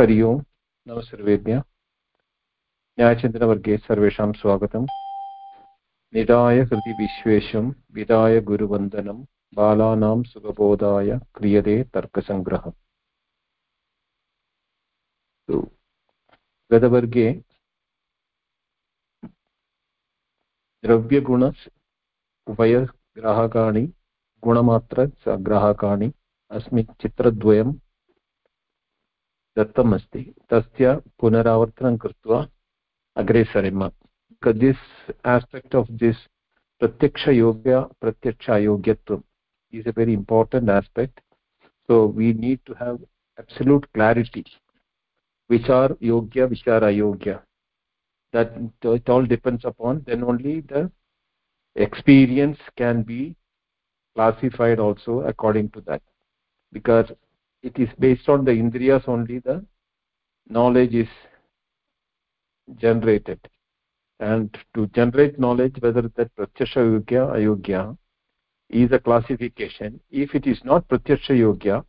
हरि ओम्। नमः सर्वेभ्यः। न्यायचिन्तनवर्गे सर्वेषां स्वागतम्। निधाय हृदि विश्वेशं विधाय गुरुवन्दनं, बालानां सुखबोधाय क्रियते तर्कसङ्ग्रहः गतवर्गे द्रव्यगुण उभयग्राहकाणि गुणमात्रग्राहकाणि अस्मिन् चित्रद्वयं दत्तम् अस्ति तस्य पुनरावर्तनं कृत्वा अग्रे सरेम this aspect of this pratyaksha yoga pratyaksha ayogyatvam is a very important aspect so we need to have absolute clarity which are yogya which are ayogya that it all depends upon then only the experience can be classified also according to that because it is based on the indriyas only. The knowledge is generated. And to generate knowledge whether that pratyaksha yogya ayogya is a classification. If it is not pratyaksha yogya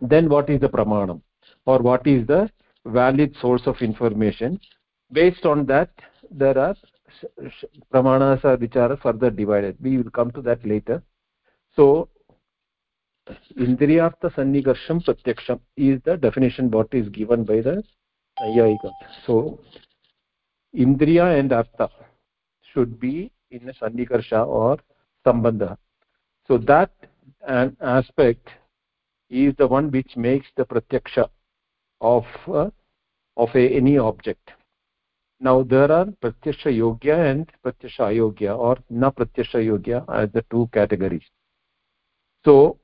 then what is the pramanam? Or what is the valid source of information? Based on that there are pramanas which are further divided. We will come to that later. So इंद्रियार्थ सन्निकर्षम प्रत्यक्षम is the definition what is given by the नैयायिक so इंद्रिया and अर्थ should be in सन्निकर्ष और संबंध. So that aspect is the one which makes the प्रत्यक्ष of of any object now there are प्रत्यक्ष योग्य एंड प्रत्यक्ष अयोग्य और न प्रत्यक्ष योग्य as the two categories so so,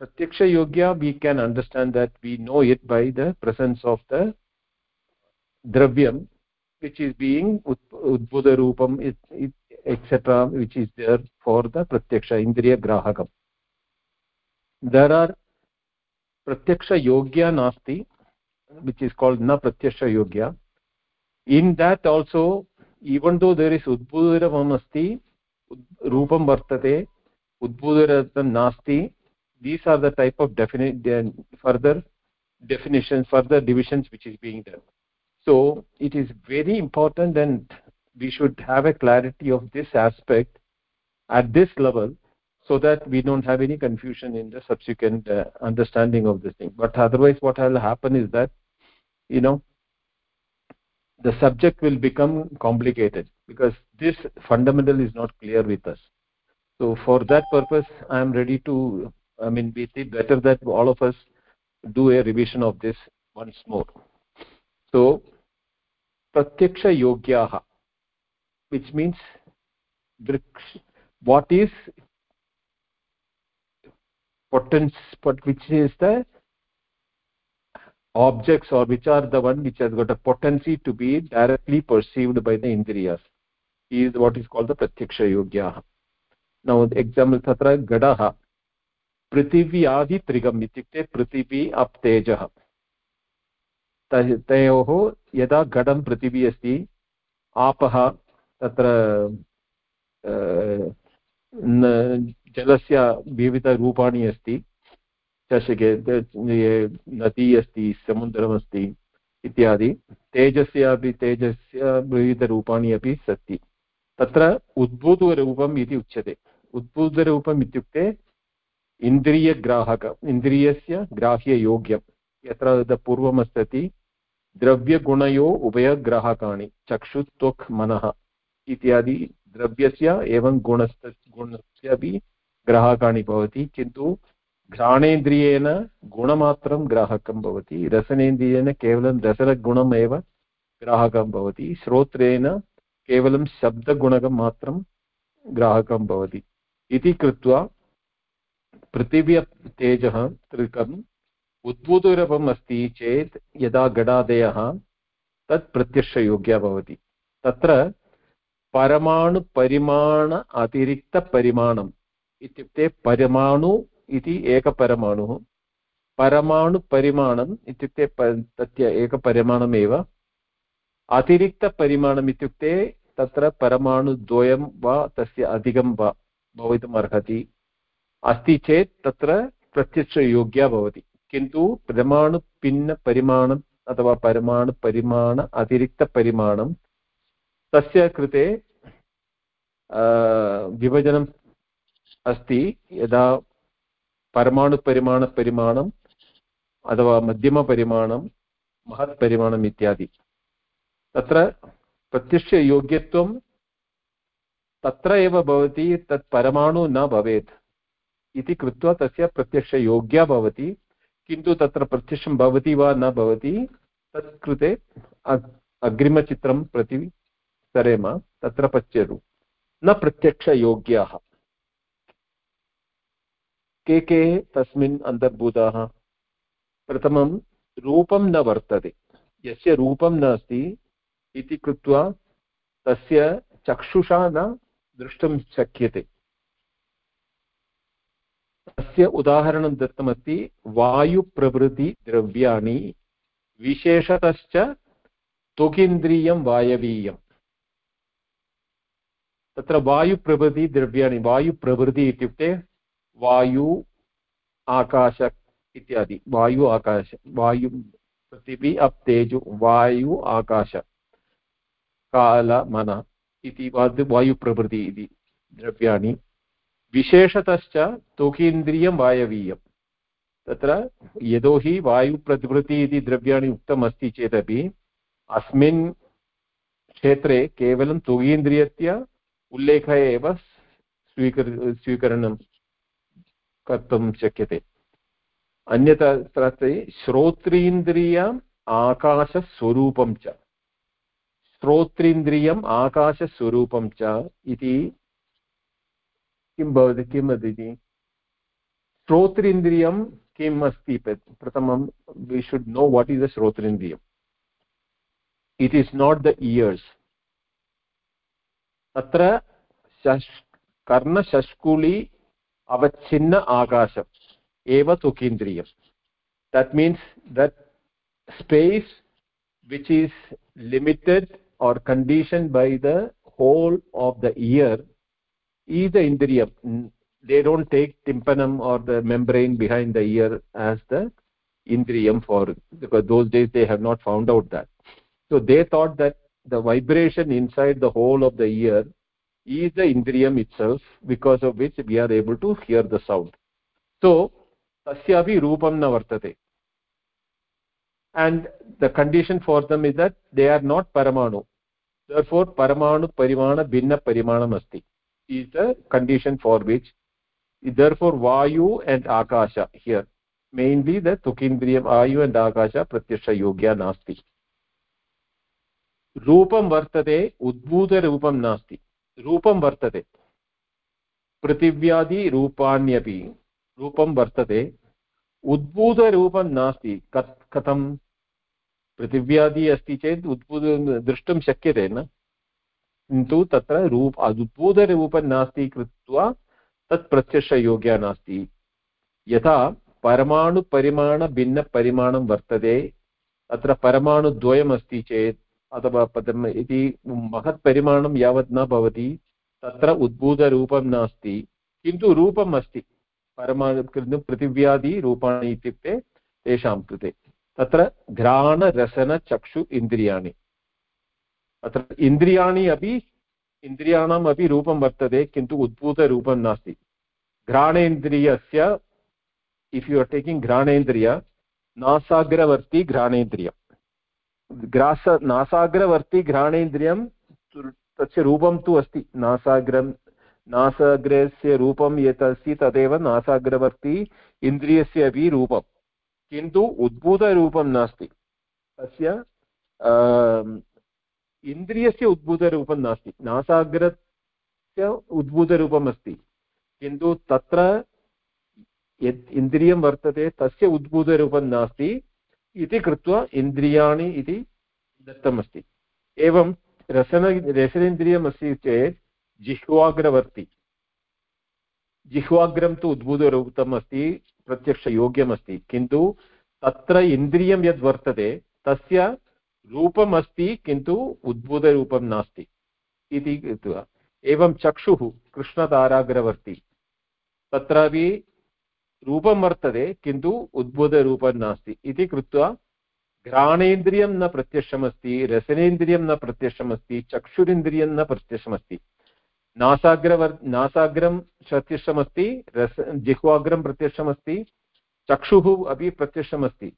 pratyaksha yogya we can understand that we know it by the presence of the dravyam which is being udbhuda roopam etc which is there for the pratyaksha indriya grahakam. There are pratyaksha yogya nasti which is called na pratyaksha yogya. In that also even though there is udbhudaram asti roopam vartate udbhudaram nasti these are the type of definite further definitions further divisions which is being done. So it is very important and we should have a clarity of this aspect at this level so that we don't have any confusion in the subsequent uh, understanding of this thing. But otherwise what will happen is that you know the subject will become complicated because this fundamental is not clear with us. So for that purpose i am ready to i mean we think better that all of us do a revision of this once more. So pratyakshayogyaah which means what is potence but which is the objects or which are the one which has got a potency to be directly perceived by the indriyas is what is called the pratyaksha yogya now the example tatra gadaha पृथिवी आदित्रिगम् इत्युक्ते पृथिवी up तेजः। तयोः यदा घटं पृथिवी अस्ति, आपः तत्र जलस्य विविधरूपाणि अस्ति, चषके नदी अस्ति, समुद्रमस्ति इत्यादि, तेजस्य अपि, तेजस्य विविधरूपाणि अपि सन्ति तत्र उद्भूतरूपम् इति उच्यते। उद्भूतरूपम् इत्युक्ते इन्द्रियग्राहक, इन्द्रियस्य ग्राह्ययोग्यं यत्र पूर्वमस्ति, द्रव्यगुणयो उभयग्राहकाणि चक्षुत्वक् मनः इत्यादि द्रव्यस्य एवं गुणस्य गुणस्य अपि ग्राहकाणि भवति, किन्तु घ्राणेन्द्रियेण गुणमात्रं ग्राहकं भवति, रसनेन्द्रियेण केवलं रसनगुणम् ग्राहकं भवति, श्रोत्रेण केवलं शब्दगुणकं मात्रं ग्राहकं भवति। इति कृत्वा पृथिव्य तेजः तृकम् उद्भूतरूपम् अस्ति चेत् यदा गडादयः तत् प्रत्यक्षयोग्या भवति। तत्र परमाणुपरिमाण अतिरिक्तपरिमाणम् इत्युक्ते परमाणु इति एकपरमाणुः। परमाणुपरिमाणम् इत्युक्ते तस्य एकपरिमाणमेव। अतिरिक्तपरिमाणम् इत्युक्ते तत्र परमाणुद्वयं वा तस्य अधिकं वा भवितुम् अस्ति चेत् तत्र प्रत्यक्षयोग्या भवति। किन्तु परमाणुभिन्नपरिमाणम् अथवा परमाणुपरिमाण अतिरिक्तपरिमाणं तस्य कृते विभजनम् अस्ति। यदा परमाणुपरिमाणपरिमाणम् अथवा मध्यमपरिमाणं महत्परिमाणम् इत्यादि, तत्र प्रत्यक्षयोग्यत्वं तत्र एव भवति, तत् परमाणु न भवेत्। इति कृत्वा तस्य प्रत्यक्षयोग्या भवति, किन्तु तत्र प्रत्यक्षं भवति वा न भवति तत् कृते अग्रिमचित्रं प्रति सरेम, तत्र पश्यतु। न प्रत्यक्षयोग्याः। के के तस्मिन् अन्तर्भूताः? प्रथमं, रूपं न वर्तते। यस्य रूपं नास्ति, इति कृत्वा तस्य चक्षुषा न द्रष्टुं शक्यते। तस्य उदाहरणं दत्तमस्ति वायुप्रभृतिद्रव्याणि विशेषतश्च त्वगिन्द्रियं वायवीयम् तत्र वायुप्रभृतिद्रव्याणि वायुप्रभृति इत्युक्ते वायु, आकाश इत्यादि, वायु, आकाश, वायु पृथिवी अप् वायु, आकाश, काल, मन इति वायुप्रभृति इति द्रव्याणि। विशेषतश्च तोकीन्द्रियं वायवीयं। तत्र यतोहि वायुप्रभृति इति द्रव्याणि उक्तमस्ति चेदपि, अस्मिन् क्षेत्रे केवलं तुगीन्द्रियस्य उल्लेखः एव स्वीकृ, स्वीकरणं कर्तुं शक्यते। अन्यथा तत्र श्रोत्रीन्द्रियम् आकाशस्वरूपं च। श्रोत्रीन्द्रियम् आकाशस्वरूपं च इति किं भवति? किं वदति श्रोत्रेन्द्रियं किम् अस्ति? प्रथमं we should know what is the श्रोत्रेन्द्रियम्. It is not the ears तत्र कर्णशष्कुलि अवच्छिन्न आकाशम्, एव तुकीन्द्रियम्. That means that space which is limited or conditioned by the whole of the ear is the indriyam they don't take tympanum or the membrane behind the ear as the indriyam for because those days they have not found out that. So they thought that the vibration inside the whole of the ear is the indriyam itself because of which we are able to hear the sound. So tasyapi roopam na vartate. And the condition for them is that they are not paramanu. Therefore paramanu parimana bhinna parimanam asti is the condition for which therefore vayu and akasha here mainly the tukindriyam vayu and akasha pratyaksha yogya nasti रूपं वर्तते उद्भूतरूपं नास्ति रूपं वर्तते पृथिव्यादिरूपाण्यपि रूपं वर्तते उद्भूतरूपं नास्ति कथं पृथिव्यादि अस्ति चेत् उद्भूत द्रष्टुं शक्यते न किन्तु तत्र रूप अद्भुतरूपं नास्ति कृत्वा तत् प्रत्यक्षयोग्या नास्ति। यथा परमाणुपरिमाणभिन्नपरिमाणं वर्तते, अत्र परमाणुद्वयमस्ति चेत्, अथवा पदम् इति महत्परिमाणं यावत् न भवति, तत्र उद्भूतरूपं नास्ति। किन्तु रूपम् अस्ति परमाणु पृथिव्यादिरूपाणि इत्युक्ते तेषां कृते। तत्र घ्राणरसनचक्षु इन्द्रियाणि। अत्र इन्द्रियाणि अपि इन्द्रियाणाम् अपि रूपं वर्तते, किन्तु उद्भूतरूपं नास्ति। घ्राणेन्द्रियस्य इफ् यु आर् टेकिङ्ग् घ्राणेन्द्रिय, नासाग्रवर्ती घ्राणेन्द्रियं ग्रास, नासाग्रवर्ती घ्राणेन्द्रियं तस्य रूपं तु अस्ति। नासाग्रं, नासाग्रस्य रूपं यत् अस्ति तदेव नासाग्रवर्ती इन्द्रियस्य अपि रूपं किन्तु उद्भूतरूपं नास्ति। तस्य इन्द्रियस्य उद्भूतरूपं नास्ति नासाग्रस्य उद्भूतरूपम् अस्ति किन्तु तत्र यत् इन्द्रियं वर्तते तस्य उद्भूतरूपं नास्ति इति कृत्वा इन्द्रियाणि इति दत्तमस्ति एवं रसन रसनेन्द्रियम् अस्ति चेत् जिह्वाग्रवर्ति जिह्वाग्रं तु उद्भूतरूपम् अस्ति प्रत्यक्षयोग्यमस्ति किन्तु तत्र इन्द्रियं यद् वर्तते तस्य रूपम् अस्ति किन्तु उद्भूतरूपं नास्ति इति कृत्वा। एवं चक्षुः कृष्णताराग्रवर्ति। तत्रापि रूपं वर्तते, किन्तु उद्भूतरूपं नास्ति इति कृत्वा घ्राणेन्द्रियं न प्रत्यक्षमस्ति, रसनेन्द्रियं न प्रत्यक्षमस्ति, चक्षुरिन्द्रियं न प्रत्यक्षमस्ति। नासाग्रवर्, नासाग्रं प्रत्यक्षमस्ति, रस, जिह्वाग्रं प्रत्यक्षमस्ति, चक्षुः अपि प्रत्यक्षमस्ति,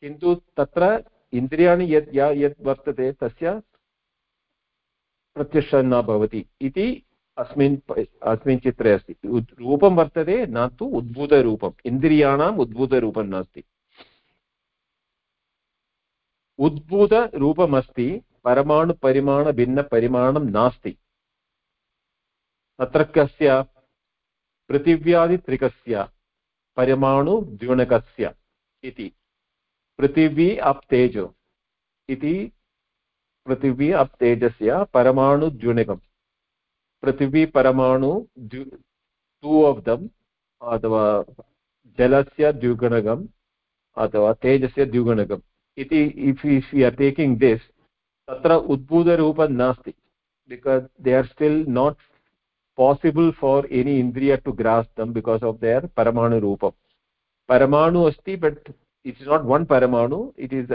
किन्तु तत्र इन्द्रियाणि यत् या यत् वर्तते तस्य प्रत्यक्षं न भवति इति अस्मिन् अस्मिन् चित्रे अस्ति। रूपं वर्तते न तु उद्भूतरूपम्। इन्द्रियाणाम् उद्भूतरूपं नास्ति। उद्भूतरूपमस्ति परमाणुपरिमाणभिन्नपरिमाणं नास्ति। तत्र कस्य पृथिव्यादित्रिकस्य परमाणुद्युणकस्य इति। पृथिवी अप् तेजो इति पृथिवी अप् तेजस्य परमाणुद्युणकम् पृथिवी परमाणु टु आफ् दम् अथवा जलस्य द्विगुणकम् अथवा तेजस्य द्विगुणकम् इति if if you are taking this तत्र उद्भूतरूपं नास्ति because they are still not possible for any इन्द्रिय to grasp them because of their परमाणु रूपं परमाणु अस्ति बट् इट्स् नाट् वन् परमाणु it is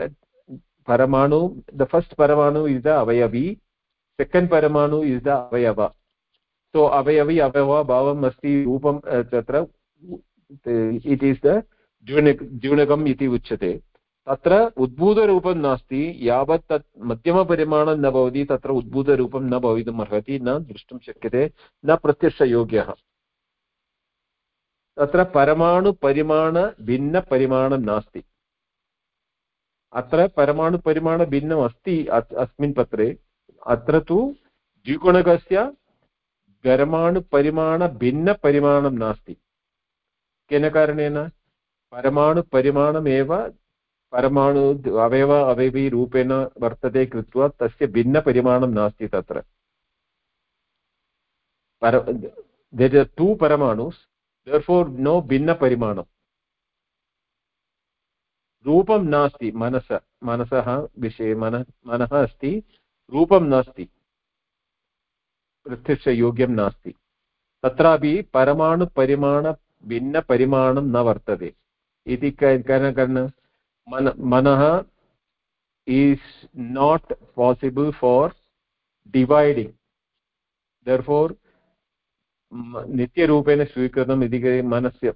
paramanu the first paramanu is the avayavi second paramanu is the avayava so avayavi avayava bhavam asti rupam tatra it is the द्युणकम् इति उच्यते तत्र उद्भूतरूपं नास्ति यावत् तत् मध्यमपरिमाणं न भवति तत्र उद्भूतरूपं न भवितुम् अर्हति न द्रष्टुं शक्यते न प्रत्यक्षयोग्यः तत्र परमाणुपरिमाणभिन्नपरिमाणं नास्ति। अत्र परमाणुपरिमाणभिन्नम् अस्ति अस्मिन् पत्रे। अत्र तु द्विगुणकस्य परमाणुपरिमाणभिन्नपरिमाणं नास्ति। केन कारणेन? परमाणुपरिमाणमेव परमाणु अवयव अवयवीरूपेण वर्तते कृत्वा तस्य भिन्नपरिमाणं नास्ति तत्र। टु परमाणुस् देर् फोर् नो भिन्नपरिमाणम् रूपं नास्ति मनस मनसः विषये मन मनः अस्ति रूपं नास्ति प्रत्यक्षयोग्यं नास्ति तत्रापि परमाणुपरिमाणभिन्नपरिमाणं न वर्तते इति कारणेन मन मनः is not possible for dividing. Therefore नित्यरूपेण स्वीकृतम् इति मनस्य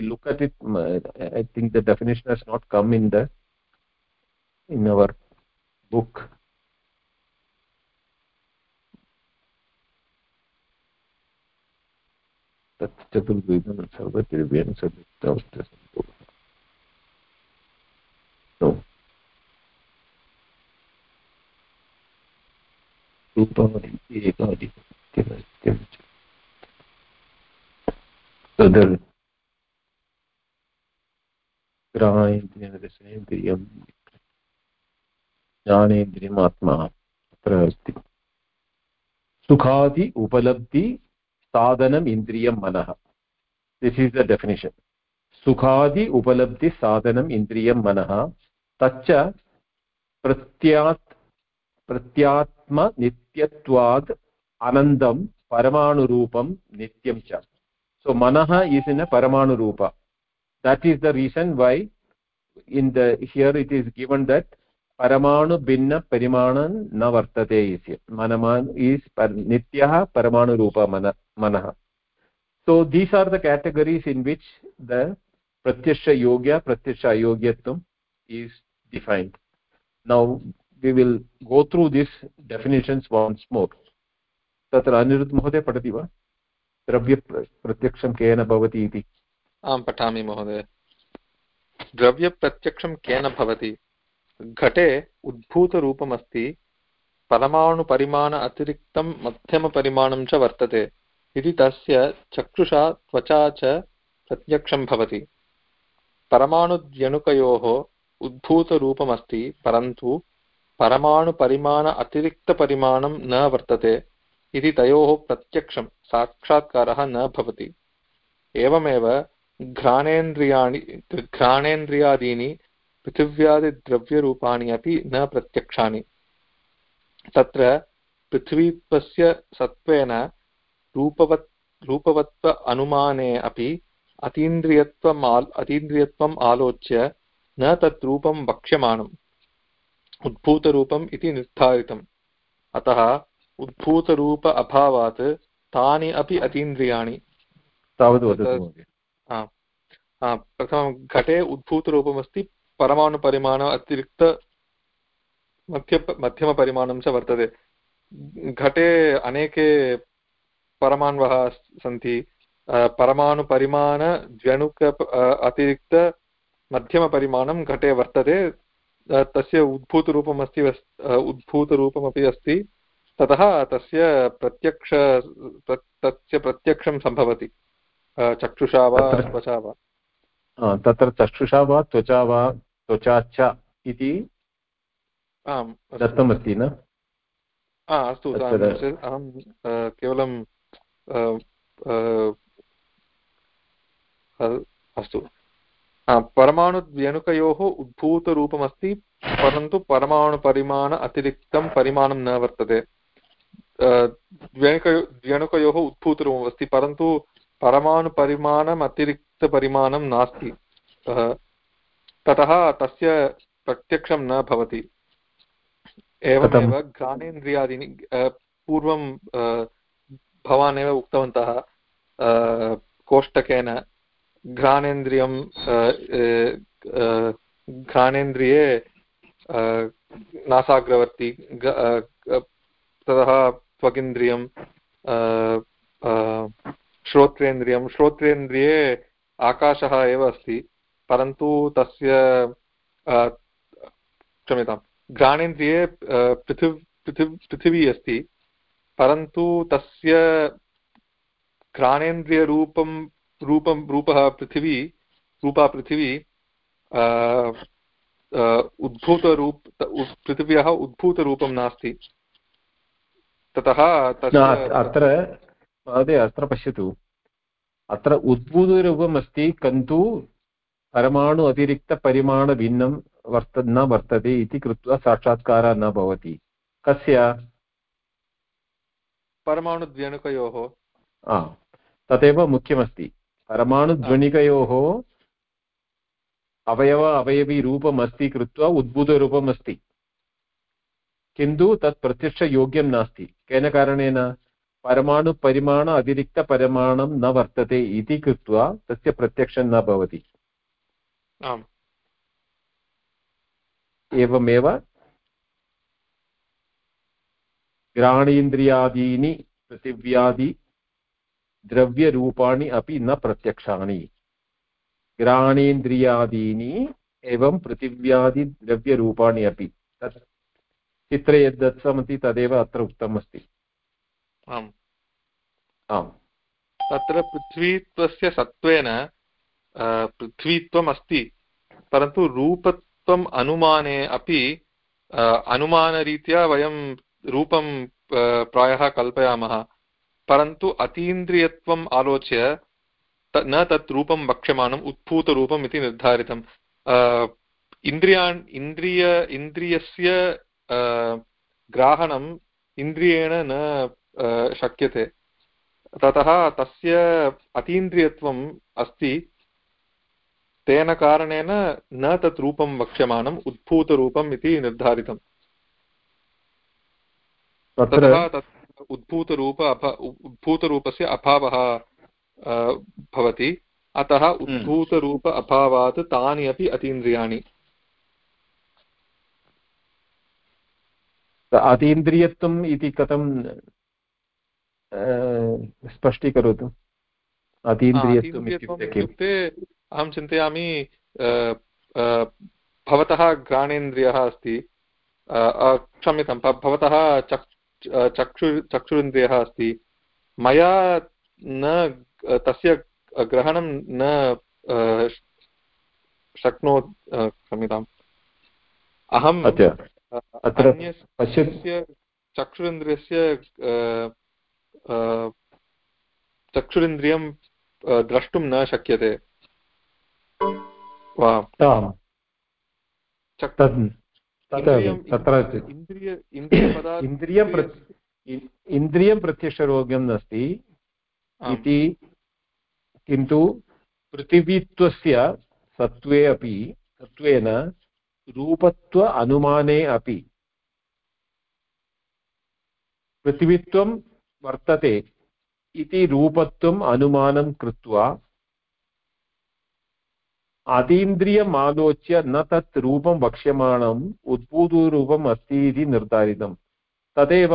look at it I think the definition has not come in the in our book चतुर्विधं सर्वतिर्व्यं सूपमधिकम् एकाधिकम् एकादि तद् ग्रहान्द्रियं ज्ञानेन्द्रियम् आत्मा अत्र अस्ति। सुखादि उपलब्धि साधनम् इन्द्रियं मनः। दिस् इस् द डेफिनिशन् सुखादि उपलब्धि साधनम् इन्द्रियं मनः तच्च प्रत्यात् प्रत्यात्मनित्यत्वात् अनन्दं परमाणुरूपं नित्यं च। So manaha is in a paramanu rupa that is the reason why in the here it is given that paramanu binna parimanan na vartate is manaman is nityah paramanu rupa mana manaha so these are the categories in which the pratyasha yogya pratyasha ayogyatvam is defined now we will go through these definitions once more तत्र अनिरुद्ध महोदय पठति वा द्रव्यप्रत्यक्षं केन भवति इति। आं पठामि महोदय। द्रव्यप्रत्यक्षं केन भवति? घटे उद्भूतरूपमस्ति परमाणुपरिमाण अतिरिक्तं मध्यमपरिमाणं च वर्तते, इति तस्य चक्षुषा त्वचा च प्रत्यक्षं भवति। परमाणुद्यणुकयोः उद्भूतरूपमस्ति, परन्तु परमाणुपरिमाण अतिरिक्तपरिमाणं न वर्तते। इति तयोः प्रत्यक्षं, साक्षात्कारः न भवति। एवमेव घ्राणेन्द्रियाणि, घ्राणेन्द्रियादीनि पृथिव्यादिद्रव्यरूपाणि अपि न प्रत्यक्षानि। तत्र पृथ्वीत्वस्य सत्त्वेन रूपवत्, रूपवत्व अनुमाने अपि अतीन्द्रियत्वम् आल्, अतीन्द्रियत्वम् आलोच्य न तत् रूपं वक्ष्यमाणम्, उद्भूतरूपम् इति निर्धारितम्। अतः उद्भूतरूप अभावात् तानि अपि अतीन्द्रियाणि। तावद् प्रथमं घटे उद्भूतरूपमस्ति परमाणुपरिमाण अतिरिक्त मध्य मध्यमपरिमाणं च वर्तते। घटे अनेके परमाण्वः सन्ति। परमाणुपरिमाणद्व्यणुक अतिरिक्त मध्यमपरिमाणं घटे वर्तते। तस्य उद्भूतरूपमस्ति उद्भूतरूपमपि अस्ति। ततः तस्य प्रत्यक्ष तस्य प्रत्यक्षं सम्भवति। चक्षुषा वा त्वचा वा? तत्र चक्षुषा वा त्वचा वा त्वचा इति आम् दत्तमस्ति न? अस्तु अहं केवलं अस्तु। परमाणुद्व्यणुकयोः उद्भूतरूपमस्ति परन्तु परमाणुपरिमाण अतिरिक्तं परिमाणं न वर्तते। द्व्यणुक द्व्यणुकयोः उद्भूतरूपमस्ति परन्तु परमाणुपरिमाणम् अतिरिक्तपरिमाणं नास्ति ततः तस्य प्रत्यक्षं न भवति एवमेव घ्राणेन्द्रियादीनि पूर्वं भवान् एव उक्तवन्तः कोष्टकेन घ्राणेन्द्रियं घ्राणेन्द्रिये नासाग्रवर्ति ततः त्वगिन्द्रियं श्रोत्रेन्द्रियं। श्रोत्रेन्द्रिये आकाशः एव अस्ति, परन्तु तस्य क्षम्यतां, घ्राणेन्द्रिये पृथिव् पृथिव् पृथिवी अस्ति, परन्तु तस्य घ्राणेन्द्रियरूपं, रूपं, रूपः पृथिवी, रूपा पृथिवी उद्भूतरूप पृथिव्याः उद्भूतरूपं नास्ति। ततः अत्र महोदय अत्र पश्यतु। अत्र उद्भूतरूपम् अस्ति किन्तु परमाणु अतिरिक्तपरिमाणभिन्नं वर्त न वर्तते इति कृत्वा साक्षात्कारः न भवति। कस्य? परमाणुद्व्यणुकयोः तदेव मुख्यमस्ति। परमाणुध्वनिकयोः अवयव अवयवीरूपम् अस्ति कृत्वा उद्भूतरूपम् अस्ति किन्तु तत् प्रत्यक्षयोग्यं नास्ति। केन कारणेन? परमाणुपरिमाण अतिरिक्तपरिमाणं न वर्तते इति कृत्वा तस्य प्रत्यक्षं न भवति। एवमेव ग्राणीन्द्रियादीनि पृथिव्यादि द्रव्यरूपाणि अपि न प्रत्यक्षाणि। ग्राणेन्द्रियादीनि एवं पृथिव्यादिद्रव्यरूपाणि अपि। तत् चित्रे यद् दत्तमस्ति तदेव अत्र उक्तम् अस्ति आम्। आम्। तत्र पृथ्वीत्वस्य सत्त्वेन पृथ्वीत्वम् अस्ति परन्तु रूपत्वम् अनुमाने अपि अनुमानरीत्या वयं रूपं प्रायः कल्पयामः। परन्तु अतीन्द्रियत्वम् आलोच्य न तत् रूपं वक्ष्यमाणम् उत्भूतरूपम् इति निर्धारितम्। इन्द्रियान् इन्द्रिय इन्द्रियस्य ग्राहणम् इन्द्रियेण न शक्यते। ततः तस्य अतीन्द्रियत्वम् अस्ति। तेन कारणेन न तत् रूपं वक्ष्यमाणम् उद्भूतरूपम् इति निर्धारितम्। ततः तत् उद्भूतरूप अभ उद्भूतरूपस्य अभावः भवति। अतः हम्म। उद्भूतरूप अभावात् तानि अपि अतीन्द्रियाणि। अतीन्द्रियत्वम् इति कथं स्पष्टीकरोतु? अतीन्द्रियत्वम् इत्युक्ते अहं चिन्तयामि भवतः घ्राणेन्द्रियः अस्ति क्षम्यतां भवतः चक् चक्षु चक्षुरिन्द्रियः अस्ति। मया न तस्य ग्रहणं न शक्नो क्षम्यताम्। अहम् अन्यस्य चक्षुरिन्द्रियस्य चक्षुरिन्द्रियं द्रष्टुं न शक्यते। इन्द्रियं प्रत्यक्षरोग्यं नास्ति इति किन्तु पृथिवीत्वस्य सत्त्वे अपि सत्त्वेन रूपत्व अनुमाने अपि पृथिवीत्वं वर्तते इति रूपत्वम् अनुमानं कृत्वा अतीन्द्रियमालोच्य न तत् रूपं वक्ष्यमाणम् उद्भूतरूपम् अस्ति इति निर्धारितम्। तदेव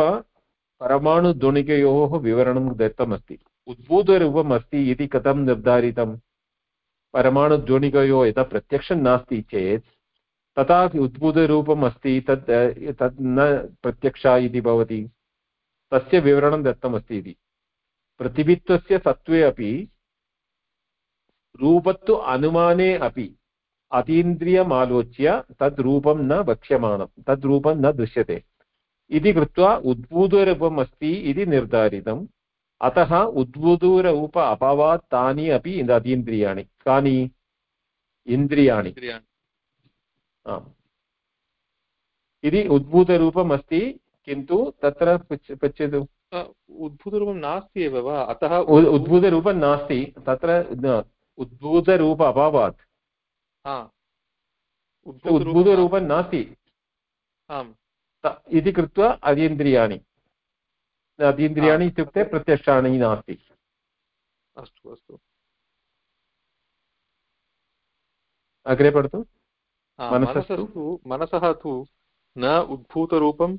परमाणुध्वनिकयोः विवरणं दत्तमस्ति। उद्भूतरूपम् अस्ति इति कथं निर्धारितं परमाणुध्वनिकयोः यदा प्रत्यक्षं नास्ति चेत् तथा उद्भूतरूपम् अस्ति तत् तत् न प्रत्यक्षा इति भवति। तस्य विवरणं दत्तमस्ति इति। पृथिवीत्वस्य सत्त्वे अपि रूपत्व अनुमाने अपि अतीन्द्रियमालोच्य तद् रूपं न वक्ष्यमाणं तद् रूपं न दृश्यते। इति कृत्वा उद्भूतरूपम् अस्ति इति निर्धारितम्। अतः उद्भूतरूप अभावात् तानि अपि अतीन्द्रियाणि। कानि? इन्द्रियाणि। आम्। इति उद्भूतरूपम् अस्ति। किन्तु तत्र पश्यतु उद्भूतरूपं नास्ति एव वा? अतः उद्भूतरूपं नास्ति। तत्र उद्भूतरूप अभावात्। उद्भूतरूपं नास्ति। आम्। इति कृत्वा अतीन्द्रियाणि अतीन्द्रियाणि इत्युक्ते प्रत्यक्षाणि नास्ति। अस्तु अस्तु। अग्रे पठतु। मनसस्तु। मनसः तु न उद्भूतरूपं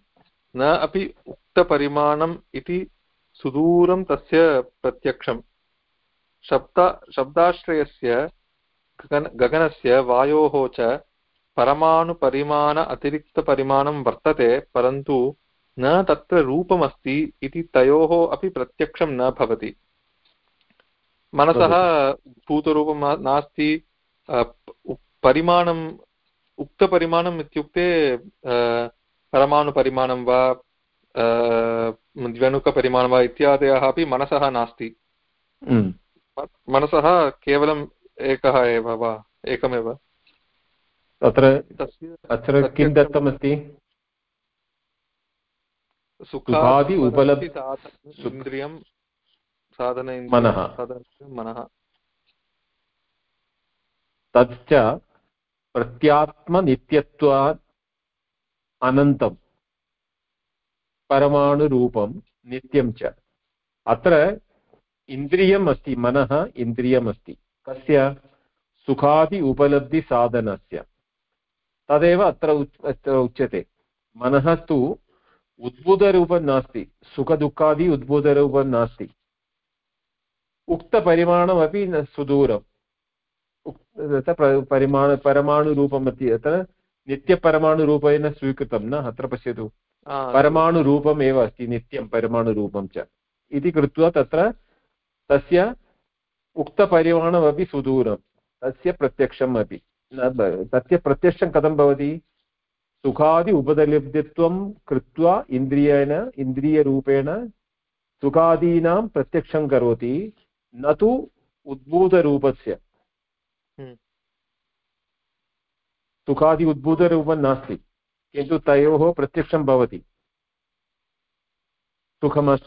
न अपि उक्तपरिमाणम् इति सुदूरं तस्य प्रत्यक्षम्। शब्द शब्दाश्रयस्य गगनस्य वायोः च परमाणुपरिमाण अतिरिक्तपरिमाणं वर्तते परन्तु न तत्र रूपमस्ति इति तयोः अपि प्रत्यक्षं न भवति। मनसः भूतरूपं नास्ति परिमाणम् उक्तपरिमाणम् इत्युक्ते परमाणुपरिमाणं वा द्व्यणुकपरिमाणं वा इत्यादयः अपि मनसः नास्ति। मनसः केवलम् एकः एव वा एकमेव? तत्र अत्र किं दत्तमस्ति? सुखादि उपलब्धि इन्द्रियं साधन मनः। मनः। तच्च प्रत्यात्मनित्यत्वात् अनन्तं परमाणुरूपं नित्यं च। अत्र इन्द्रियम् अस्ति मनः इन्द्रियम् अस्ति कस्य? सुखादि उपलब्धिसाधनस्य तदेव अत्र अत्र उच्यते। मनः तु उद्भूतरूपं नास्ति, सुखदुःखादि उद्भूतरूपं नास्ति। उक्तपरिमाणमपि न सुदूरम्। परिमाण परमाणुरूपम् अस्ति अत्र नित्यपरमाणुरूपेण स्वीकृतं न? अत्र पश्यतु। परमाणुरूपम् एव अस्ति नित्यं परमाणुरूपं च। इति कृत्वा तत्र तस्य उक्तपरिमाणमपि सुदूरं। तस्य प्रत्यक्षम् अपि। तस्य प्रत्यक्षं कथं भवति? सुखादि उपलब्धित्वं कृत्वा इन्द्रियेण इन्द्रियरूपेण सुखादीनां प्रत्यक्षं करोति। न तु उद्भूतरूपस्य। हम्म। सुखादि उद्भूतरूपं नास्ति। किन्तु तयोः प्रत्यक्षं भवति। सुखमस्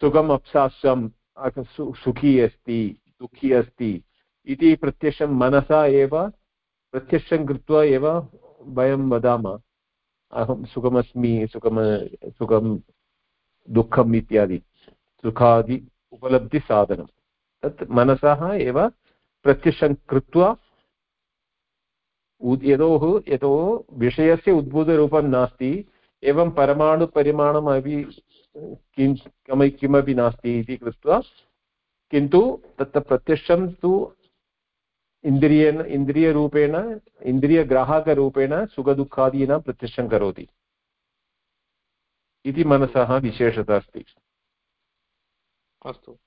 सुखम् अप्सास्यं सुखी अस्ति, दुःखी अस्ति इति प्रत्यक्षं मनसा एव, प्रत्यक्षं कृत्वा एव वयं वदामः। अहं सुखमस्मि, सुखम, सुखं, दुःखम् इत्यादि। सुखादि उपलब्धिसाधनं। तत् मनसः एव प्रत्यक्षं कृत्वा यतोः यतो विषयस्य उद्भूतरूपं नास्ति एवं परमाणुपरिमाणमपि किं किमपि नास्ति इति कृत्वा किन्तु तत्र प्रत्यक्षं तु इन्द्रियेण इन्द्रियरूपेण इन्द्रियग्राहकरूपेण सुखदुःखादीनां प्रत्यक्षं करोति इति मनसः विशेषता अस्ति। अस्तु।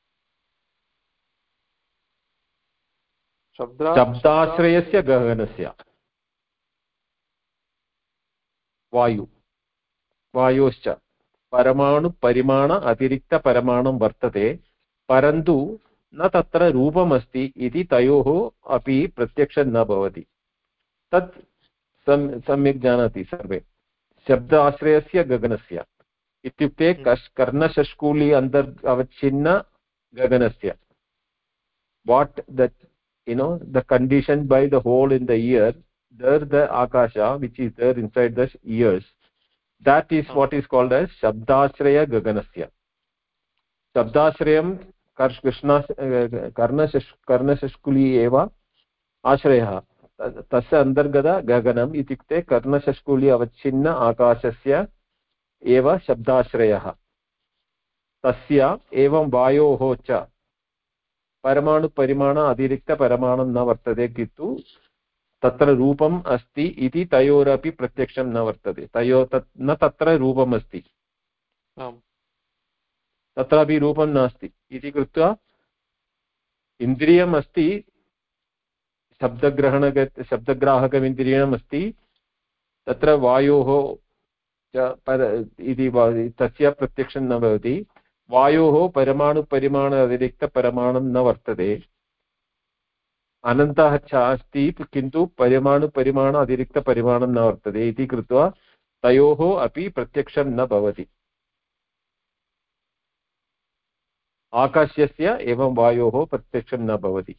शब्दाश्रयस्य गहनस्य। वायु वायोश्च परमाणुपरिमाण अतिरिक्तपरिमाणं वर्तते परन्तु न तत्र रूपमस्ति इति तयोः अपि प्रत्यक्षं न भवति तत् सम् सम्यक् जानाति सर्वे शब्द आश्रयस्य गगनस्य इत्युक्ते। कश् कर्णशष्कुली अन्तर् अवच्छिन्न गगनस्य what the you know the conditioned by the hole in the ear there the akasha which is there inside the ears. That is what is called as shabdashraya gaganasya shabdashrayam कृष्ण कर्णशस् कर्णशष्कुली एव आश्रयः। तस्य अंतर्गत गगनम् इत्युक्ते कर्णशष्कुली अवच्छिन्न आकाशस्य एव शब्दाश्रयः। तस्य एवं वायोः च परमाणुपरिमाण अतिरिक्तपरमाणुं न वर्तते किन्तु तत्र रूपम् अस्ति इति तयोरपि प्रत्यक्षं न वर्तते। तयो तत् न तत्र रूपम् अस्ति तत्रापि रूपं नास्ति। इति कृत्वा इन्द्रियम् अस्ति शब्दग्रहण शब्दग्राहकमिन्द्रियम् अस्ति तत्र वायोः इति तस्य प्रत्यक्षं न भवति। वायोः परमाणुपरिमाण अतिरिक्तपरमाणुं न वर्तते। अनन्तः च अस्ति किन्तु परिमाणुपरिमाण अतिरिक्तपरिमाणं न वर्तते इति कृत्वा तयोः अपि प्रत्यक्षं न भवति। आकाशस्य एवं वायोः प्रत्यक्षं न भवति।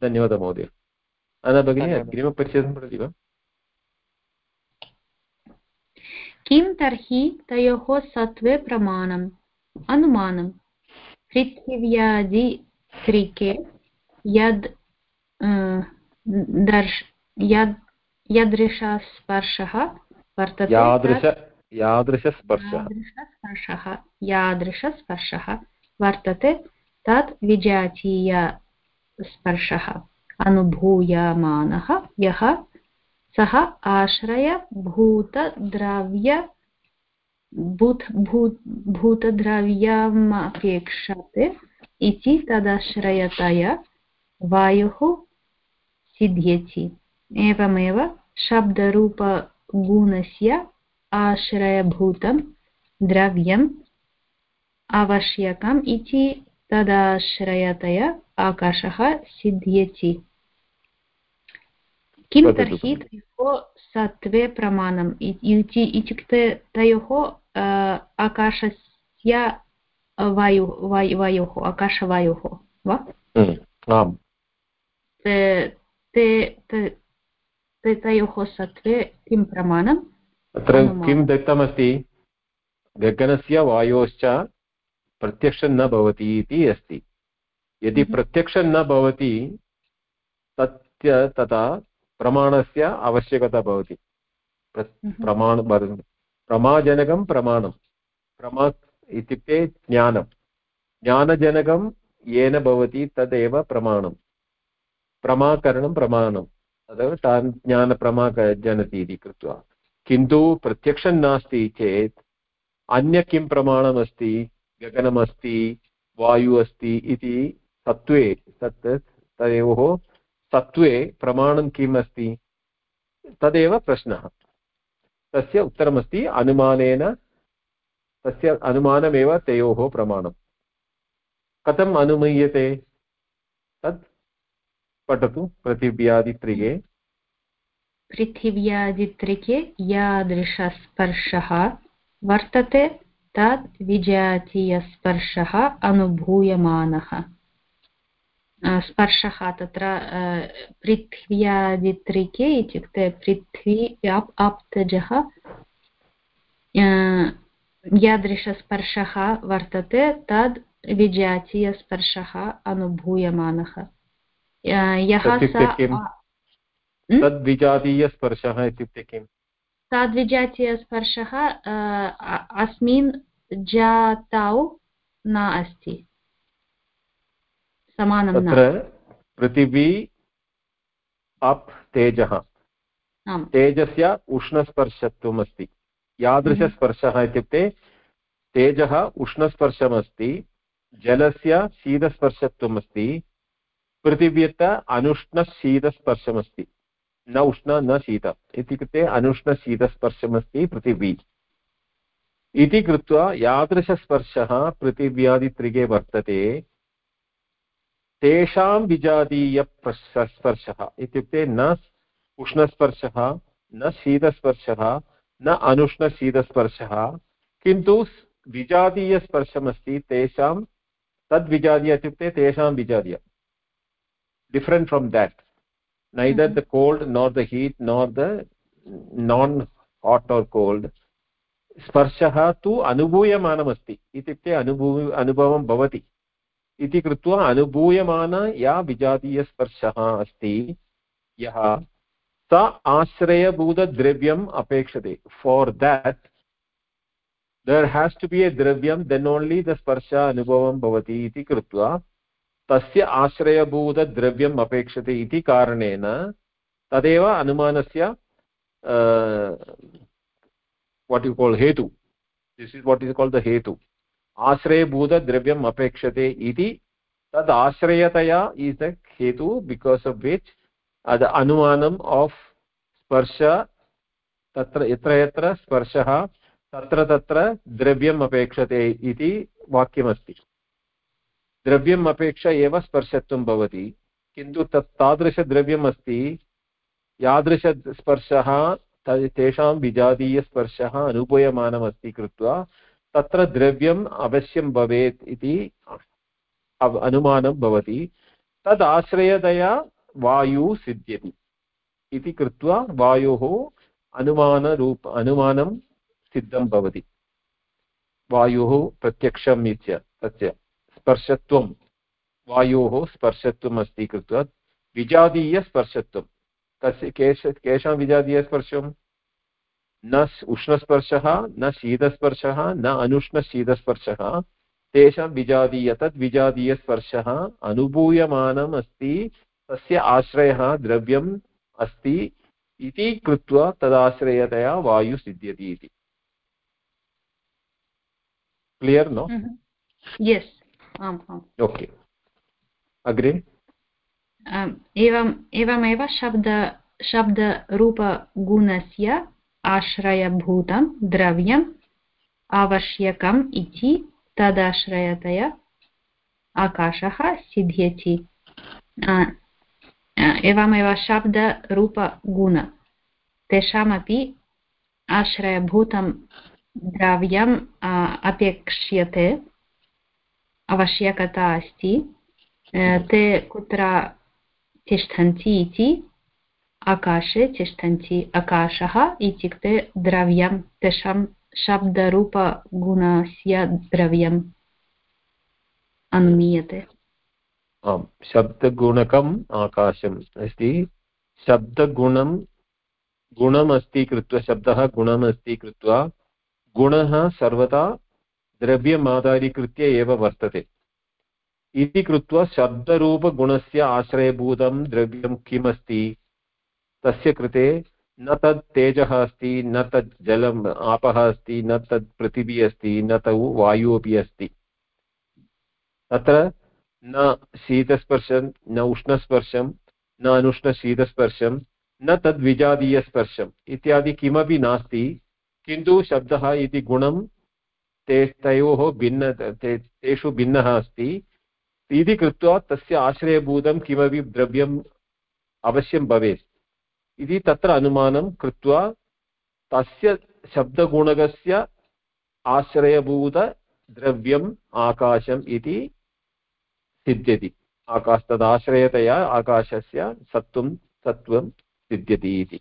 धन्यवादः महोदय। अना भगिनी अग्रिमपरिच्छेदं पठति वा? किं तर्हि तयोः सत्त्वे प्रमाणम् अनुमानं पृथिव्यादित्रिके यद् दर्श यद् यदृशस्पर्शः वर्तते यादृशस्पर्शः। यादृशस्पर्शः वर्तते तत् विजातीयस्पर्शः अनुभूयमानः यः सः आश्रयभूतद्रव्य भूत भूतद्रव्यमपेक्षते इति तदाश्रयतया वायुः सिद्ध्यति एवमेव शब्दरूपगुणस्य आश्रयभूतं द्रव्यम् आवश्यकम् इति तदाश्रयतया आकाशः सिद्ध्यति किं तर्हि तयोः सत्त्वे प्रमाणम् इत्युक्ते तयोः आकाशस्य वायु वायोः आकाशवायोः वा आम् ते तयोः सत्त्वे किं प्रमाणं अत्र किं दत्तमस्ति गगनस्य वायोश्च प्रत्यक्षं न भवति इति अस्ति यदि। प्रत्यक्षं न भवति तस्य तथा प्रमाणस्य आवश्यकता भवति। हम्म। प्रमाण प्रमाजनकं प्रमाणं। प्रमा इत्युक्ते ज्ञानं। ज्ञानजनकं येन भवति तदेव प्रमाणं। प्रमाकरणं प्रमाणं। तदेव ज्ञानप्रमा जनति इति कृत्वा। किन्तु प्रत्यक्षं नास्ति चेत् अन्य किं प्रमाणमस्ति? गगनमस्ति? वायुः अस्ति इति सत्त्वे तत् तयोः सत्त्वे प्रमाणं किम् अस्ति तदेव प्रश्नः। तस्य उत्तरमस्ति, अनुमानेन, तस्य अनुमानमेव तयोः प्रमाणं कथम् अनुमीयते? तत् पठतु पृथिव्यादित्रिगे पृथिव्यादित्रिके यादृशस्पर्शः वर्तते, तत् विजातीयस्पर्शः, अनुभूयमानः। स्पर्शः तत्र पृथिव्यादित्रिके इत्युक्ते पृथ्वी आप्तजः यादृशस्पर्शः वर्तते तद् विजातीयस्पर्शः अनुभूयमानः यः तद्विजातीयस्पर्शः इत्युक्ते किम् तद्विजातीयस्पर्शः अस्मिन् जातौ न अस्ति समानं तत्र पृथिवी अप् तेजः। तेजस्य उष्णस्पर्शत्वम् अस्ति यादृशस्पर्शः इत्युक्ते तेजः उष्णस्पर्शमस्ति जलस्य शीतस्पर्शत्वम् अस्ति पृथिव्यत अनुष्णशीतस्पर्शमस्ति। न उष्ण न शीत। इत्युक्ते अनुष्णशीतस्पर्शमस्ति पृथिवी। इति कृत्वा यादृशस्पर्शः पृथिव्यादित्रिगे वर्तते। तेषां विजातीयस्पर्शः इत्युक्ते न उष्णस्पर्शः, न शीतस्पर्शः, न अनुष्णशीतस्पर्शः, किन्तु विजातीयस्पर्शमस्ति, तेषां तद् विजातीय इत्युक्ते तेषां विजातीय। Different from that neither the cold nor the heat nor the non hot or cold स्पर्शः तु अनुभूयमानमस्ति, इत्युक्ते अनुभू, अनुभवं भवति। इति कृत्वा अनुभूयमान या विजातीयस्पर्शः अस्ति। यः स आश्रयभूतद्रव्यम् अपेक्षते। For that there has to be a द्रव्यं देन् ओन्लि द स्पर्श अनुभवं भवति इति कृत्वा तस्य आश्रयभूतद्रव्यम् अपेक्षते इति कारणेन तदेव अनुमानस्य वाट् यु काल् हेतु। This is what is call the हेतु। आश्रयभूतद्रव्यम् अपेक्षते इति तद् आश्रयतया इस् द हेतु बिकास् आफ् विच् द अनुमानम् आफ् स्पर्श तत्र यत्र यत्र स्पर्शः तत्र तत्र द्रव्यम् अपेक्षते इति वाक्यमस्ति। द्रव्यम् अपेक्ष एव स्पर्शत्वं भवति, किन्तु तत् तादृशद्रव्यम् अस्ति, यादृशस्पर्शः तेषां विजातीयस्पर्शः अनुभूयमानमस्ति कृत्वा तत्र द्रव्यम् अवश्यं भवेत् इति अनुमानं भवति। तद् आश्रयतया वायुः सिद्ध्यति इति कृत्वा वायोः अनुमानरूप अनुमानं सिद्धं भवति। वायोः प्रत्यक्षम् इत्य तस्य स्पर्शत्वं वायोः स्पर्शत्वम् अस्ति कृत्वा विजातीयस्पर्शत्वं। तस्य केश केषां विजातीयस्पर्शं न उष्णस्पर्शः न शीतस्पर्शः न अनुष्णशीतस्पर्शः तेषां विजातीय तद् विजातीयस्पर्शः अनुभूयमानम् अस्ति तस्य आश्रयः द्रव्यम् अस्ति इति कृत्वा तदाश्रयतया वायुः सिद्ध्यति इति। क्लियर् नो यस् आम् आम्। ओके अग्रे? एवम् एवमेव शब्द शब्दरूपगुणस्य आश्रयभूतं द्रव्यम् आवश्यकम् इति तदाश्रयतया आकाशः सिद्ध्यति एवमेव शब्दरूपगुण। तेषामपि आश्रयभूतं द्रव्यम् अपेक्ष्यते। आवश्यकता अस्ति। ते कुत्र तिष्ठन्ति इति आकाशे तिष्ठन्ति, आकाशः इत्युक्ते द्रव्यं, तेषां शब्दरूपगुणस्य द्रव्यम् अनुमीयते। आम्, शब्दगुणकम् आकाशम् अस्ति। शब्दगुणं, गुणमस्ति कृत्वा, शब्दः गुणमस्ति कृत्वा, गुणः सर्वदा द्रव्यमाधारीकृत्य एव वर्तते। इति कृत्वा शब्दरूपगुणस्य आश्रयभूतं द्रव्यं किमस्ति? तस्य कृते न तत् तेजः अस्ति, न तत् जलम् आपः अस्ति, न तत् पृथिवी अस्ति, न तौ वायुः अपि अस्ति। तत्र न शीतस्पर्शं, न उष्णस्पर्शं, न अनुष्णशीतस्पर्शं, न तद्विजातीयस्पर्शम् इत्यादि किमपि नास्ति। किन्तु शब्दः इति गुणं ते तयोः भिन्न तेषु भिन्नः अस्ति। इति कृत्वा तस्य आश्रयभूतं किमपि द्रव्यम् अवश्यं भवेत्। इति तत्र अनुमानं कृत्वा तस्य शब्दगुणकस्य आश्रयभूतद्रव्यम् आकाशम् इति सिद्ध्यति। आकाश तदाश्रयतया आकाशस्य सत्त्वं सत्त्वं सिद्ध्यति इति।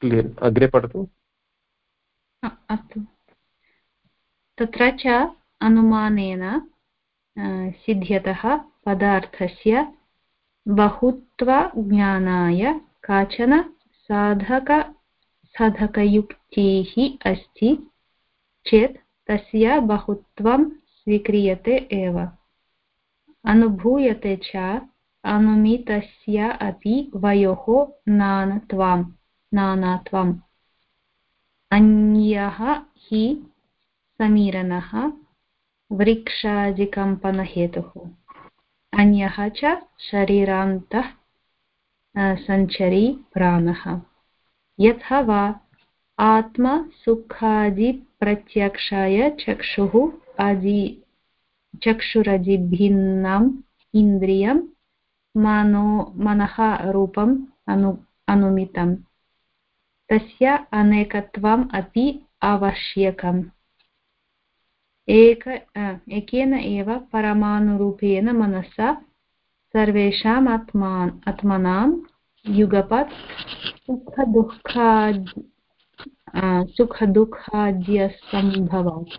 क्लियर्। अग्रे पठतु। अस्तु। तत्र च अनुमानेन सिद्ध्यतः पदार्थस्य बहुत्वज्ञानाय काचन साधक साधकयुक्तिः अस्ति, चेत् तस्य बहुत्वं स्वीक्रियते एव। अनुभूयते च अनुमितस्य अपि वयोः नानत्वं नानात्वम् अन्यः हि समीरणः वृक्षादिकम्पनहेतुः। अन्यः च शरीरान्तः सञ्चरी प्राणः। यथा वा आत्मसुखादिप्रत्यक्षाय चक्षुः आदि चक्षुरदिभिन्नम् इन्द्रियं मनो, मनः रूपम् अनु अनुमितम् तस्य अनेकत्वम् अपि आवश्यकम्। एक एकेन एव परमाणुरूपेण मनसा सर्वेषाम् आत्मा आत्मनां युगपत् सुखदुःखा सुखदुःखाद्यसम्भवात्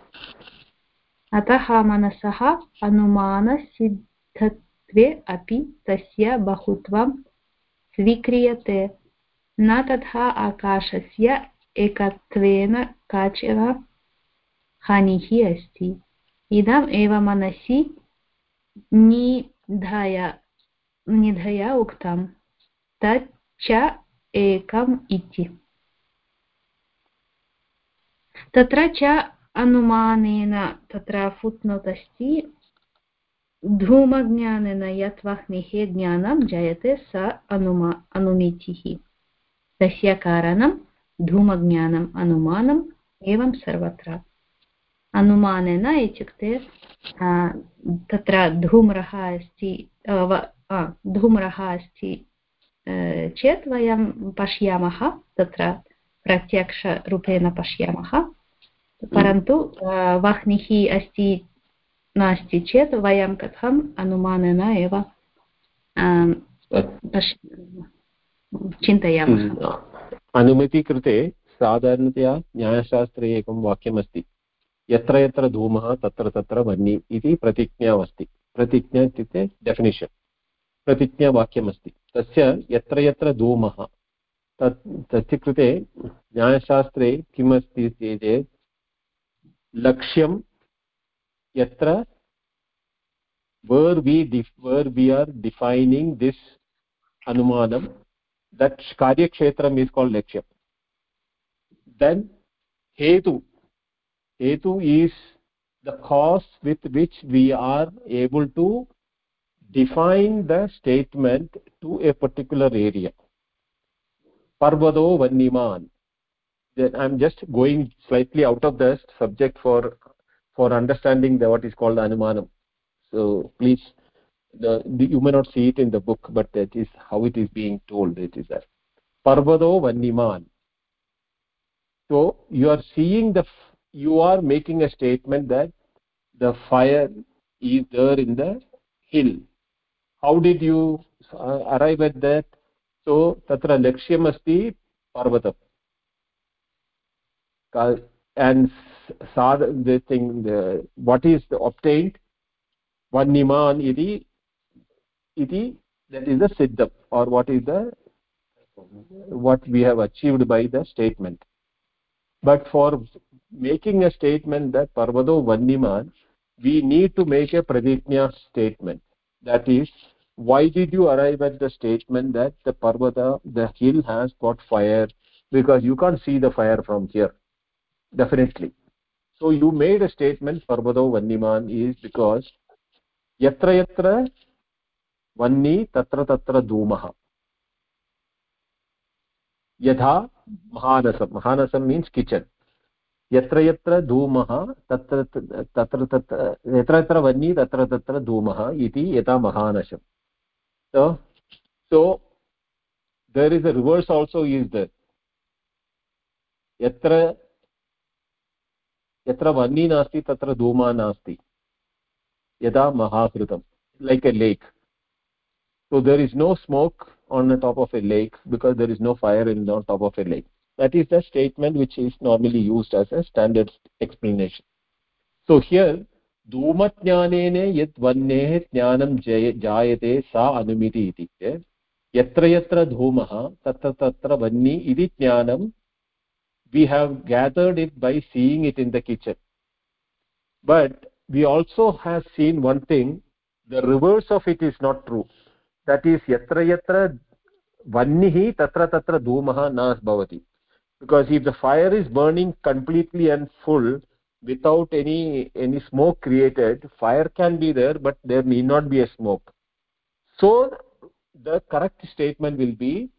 अतः मनसः अनुमानसिद्धत्वे अपि तस्य बहुत्वं स्वीक्रियते न तथा आकाशस्य एकत्वेन काचन हानिः अस्ति। इदम् एव मनसि निधाय, निधया उक्तं। तच्च एकम् इति। तत्र च अनुमानेन तत्र फुट्नोट् अस्ति, धूमज्ञानेन यत् वह्निः ज्ञानं जायते स अनुमा अनुमितिः तस्य कारणं धूमज्ञानम् अनुमानम् एवं सर्वत्र। अनुमानेन इत्युक्ते तत्र धूम्रः अस्ति धूम्रः अस्ति चेत् वयं पश्यामः तत्र प्रत्यक्षरूपेण पश्यामः। परन्तु वह्निः अस्ति नास्ति चेत् वयं कथम् अनुमानेन एव चिन्तयामः। हम्म, अनुमति कृते साधारणतया न्यायशास्त्रे एकं वाक्यमस्ति। यत्र यत्र धूमः, तत्र तत्र वह्नि इति प्रतिज्ञा अस्ति प्रतिज्ञा इत्युक्ते डेफिनिशन् प्रतिज्ञावाक्यमस्ति। तस्य यत्र यत्र धूमः, तत्, तस्य कृते न्यायशास्त्रे किमस्ति चेत् लक्ष्यं यत्र where we where we are defining this anumanam that karya kshetram is called lakshya then hetu is the cause with which we are able to define the statement to a particular area. Parvado vanniman. Then i'm just going slightly out of the subject for for understanding the what is called anumanam. So please the, the, you may not see it in the book but that is how it is being told. It is that. Parvado vanniman. So you are seeing the you are making a statement that the fire is there in the hill. How did you uh, arrive at that? So tatra lakshyam asti parvatam and sad the thing the, what is the obtained? Vanniman iti iti that is the siddham or what is the what we have achieved by the statement. But for making a statement that parvado vanniman we need to make a pradignya statement that is why did you arrive at the statement that the parvata the hill has got fire because you can't see the fire from here definitely so you made a statement parvado vanniman is because yatra yatra vanni tatra tatra dhumah yatha mahanasam mahanasam means kitchen यत्र यत्र धूमः, तत्र तत्र तत्र यत्र यत्र वह्नि, तत्र तत्र धूमः इति यथा महानशम्। So there is a reverse also is there यत्र यत्र वह्नि नास्ति, तत्र धूमः नास्ति। यदा महाकृतं like a lake so there is no smoke on the top of a lake because there is no fire in the top of a lake that is the statement which is normally used as a standard explanation so here धूमज्ञानेन यत् वह्नेः ज्ञानं जय जायते सा अनुमिति इत्युक्ते यत्र यत्र धूमः तत्र तत्र वह्नि इति ज्ञानं we have gathered it by seeing it in the kitchen but we also have seen one thing the reverse of it is not true that is yatra yatra vannihi tatra tatra dhumah na bhavati because if the fire is burning completely and full without any any smoke created fire can be there but there need not be a smoke. So the correct statement will be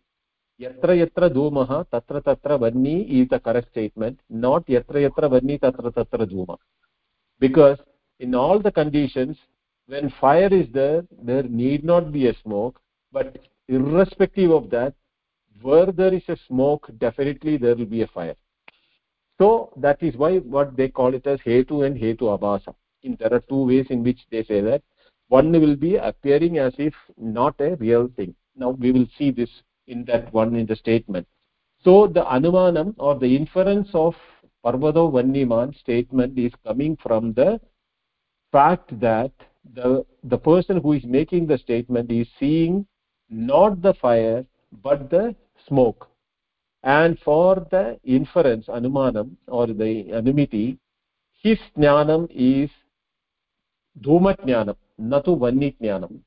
yatra yatra dhumah tatra tatra vanni is the correct statement. Not yatra yatra vanni tatra tatra dhuma because in all the conditions when fire is there there need not be a smoke but irrespective of that where there is a smoke definitely there will be a fire. So that is why what they call it as hetu and hetu abhasa in there are two ways in which they say that. One will be appearing as if not a real thing. Now we will see this in that one in the statement. So the anumanam or the inference of parvado vanniman statement is coming from the fact that the the person who is making the statement is seeing not the fire but the smoke. And for the inference anumanam or the anumiti, his jnanam is dhuma jnanam न तु वह्निज्ञानम्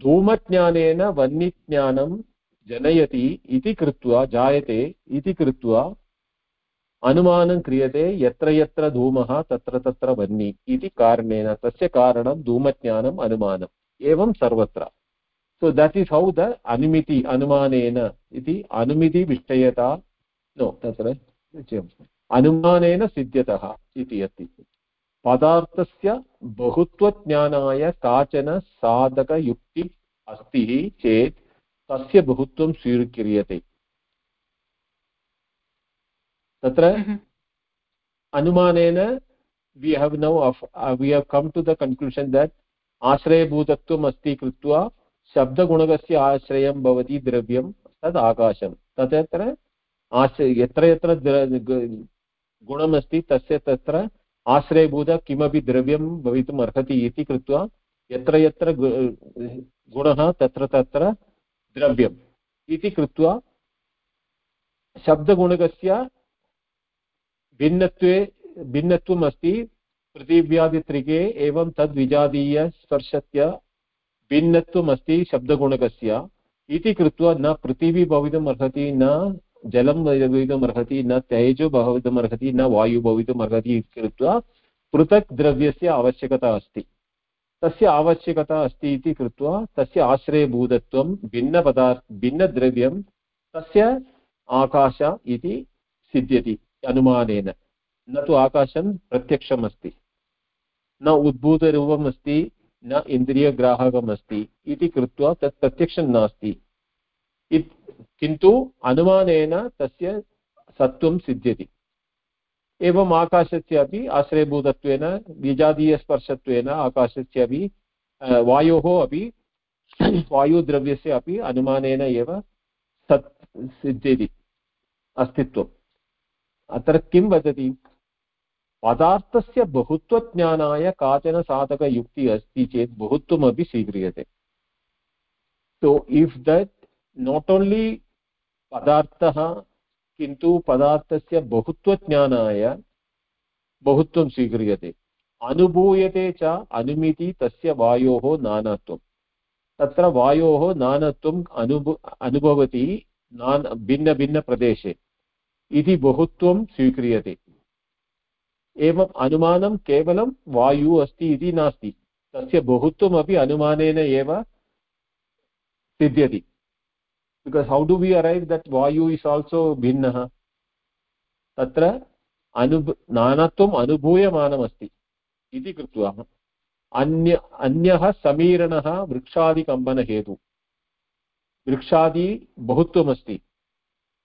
धूमज्ञानेन वह्निज्ञानं जनयति इति कृत्वा जायते इति कृत्वा अनुमानं क्रियते यत्र यत्र धूमः तत्र तत्र वह्नि इति कारणेन तस्य कारणं धूमज्ञानम् अनुमानम् एवं सर्वत्र so that is how the अनुमिति अनुमानेन इति अनुमितिविषयता नो तत्र अनुमानेन सिद्ध्यतः इति अस्ति पदार्थस्य बहुत्वज्ञानाय काचन साधकयुक्ति अस्ति चेत् तस्य बहुत्वं स्वीक्रियते तत्र अनुमानेन we have now we have come to the conclusion that आश्रयभूतत्वम् अस्ति कृत्वा शब्दगुणकस्य आश्रयं भवति द्रव्यं तद् आकाशं। तत्र आश्रय, यत्र यत्र गुणमस्ति तस्य तत्र आश्रयभूत किमपि द्रव्यं भवितुम् अर्हति इति कृत्वा यत्र यत्र गुणः तत्र तत्र द्रव्यम् इति कृत्वा शब्दगुणकस्य भिन्नत्वे भिन्नत्वम् अस्ति पृथिव्यादित्रिके एवं तद्विजातीयस्पर्शस्य भिन्नत्वम् अस्ति शब्दगुणकस्य इति कृत्वा न पृथिवी भवितुम् अर्हति न जलं भवितुम् अर्हति न तेजो भवितुम् अर्हति न वायु भवितुम् अर्हति इति कृत्वा पृथक् द्रव्यस्य आवश्यकता अस्ति। तस्य आवश्यकता अस्ति इति कृत्वा तस्य आश्रयभूतत्वं भिन्नपदार्थ भिन्नद्रव्यं तस्य आकाश इति सिद्ध्यति अनुमानेन। न तु आकाशं प्रत्यक्षम् अस्ति न उद्भूतरूपम् अस्ति न इन्द्रियग्राहकम् अस्ति इति कृत्वा तत् प्रत्यक्षं नास्ति। किन्तु अनुमानेन तस्य सत्त्वं सिद्ध्यति। एवम् आकाशस्य अपि आश्रयभूतत्वेन, बीजादीयस्पर्शत्वेन आकाशस्य अपि वायोः अपि, वायुद्रव्यस्य अपि अनुमानेन एव सत् सिद्ध्यति, अस्तित्वम्। अत्र किं वदति? पदार्थस्य बहुत्वज्ञानाय काचन साधकयुक्तिः अस्ति चेत् बहुत्वमपि स्वीक्रियते। So if that not only पदार्थः, किन्तु पदार्थस्य बहुत्वज्ञानाय बहुत्वं स्वीक्रियते। अनुभूयते च अनुमिति तस्य वायोः नानात्वं। तत्र वायोः नानत्वम् अनुभु, अनुभवति नान् भिन्नभिन्नप्रदेशे इति बहुत्वं स्वीक्रियते। एवम् अनुमानं केवलं वायुः अस्ति इति नास्ति। तस्य बहुत्वमपि अनुमानेन एव सिद्ध्यति। Because how do we arrive that vayu is also भिन्नः? तत्र अनु नानत्वम् अनुभूयमानमस्ति इति कृत्वा अन्य, अन्यः समीरणः वृक्षादिकम्पनहेतु। वृक्षादि बहुत्वमस्ति।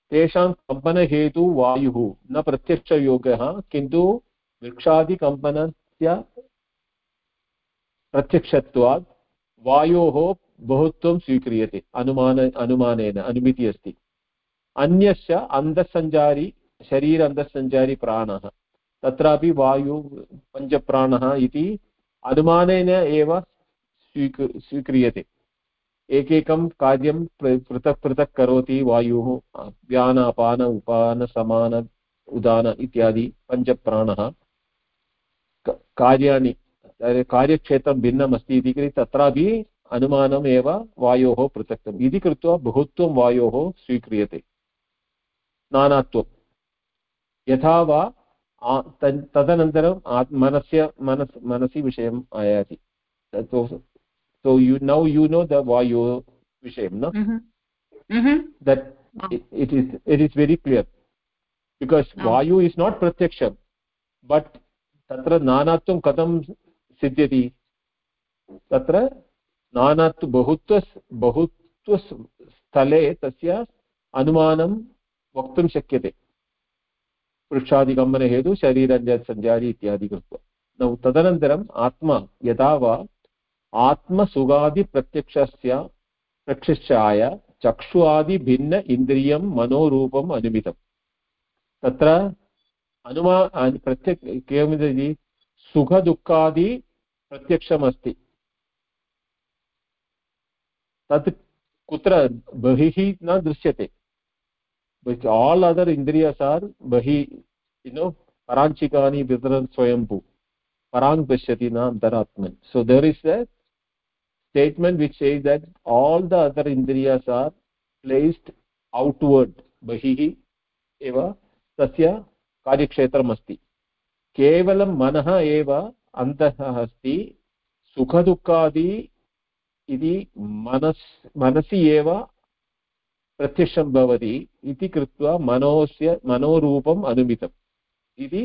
तेषां कम्पनहेतु वायुः न प्रत्यक्षयोगः, किन्तु वृक्षादिकम्पनस्य प्रत्यक्षत्वात् वायोः बहुत्वं स्वीक्रियते, अनुमान अनुमानेन, अनुमिति अस्ति। अन्यस्य अन्तःसञ्चारी शरीर अन्तःसञ्चारी प्राणः, तत्रापि वायु पञ्चप्राणः इति अनुमानेन एव स्वीकृ स्वीक्रियते। एकैकं कार्यं पृथक् पृथक् करोति वायुः व्यान अपान उपान, समान, उदान इत्यादि पञ्चप्राणः। कार्याणि कार्यक्षेत्रं भिन्नम् अस्ति इति कृते तत्रापि अनुमानम् एव वायोः पृथक्तम्। इति कृत्वा बहुत्वं वायोः स्वीक्रियते। नानात्वं। यथा वा तदनन्तरं मनस्य मनस् मनसि विषयम् आयाति। so you now you know the vayu vishayam no mm -hmm. Mm -hmm. that it, it is it is very clear. Because tatra nanatvam katham siddhyati tatra नानात्व बहुत्व बहुत्वस्थले तस्य अनुमानं वक्तुं शक्यते। वृक्षादिकम्बनहेतु शरीरञ्जसञ्चारी इत्यादि कृत्वा। तदनन्तरम् आत्मा, यदा वा आत्मसुगादिप्रत्यक्षस्य प्रक्षिष्टाय चक्षु आदिभिन्न इन्द्रियं मनोरूपम् अनुमितम्। तत्र अनुमा प्रत्य सुख दुखादि प्रत्यक्षमस्ति। तत् कुत्र न दृश्यते। बट् आल् अदर् इन्द्रियस् आर् बहिः यु नो पराञ्चिकानि विदर स्वयं पराङ् पश्यति न अन्तरात्मन् so there is a statement which says that all the other इन्द्रियस् are placed outward बहिः, एव तस्य कार्यक्षेत्रम् अस्ति केवलं मनः एव अन्तः अस्ति। सुखदुःखादि इति मनस्, मनसि एव प्रत्यक्षं भवति इति कृत्वा मनोस्य, मनोरूपम् अनुमितम्। इति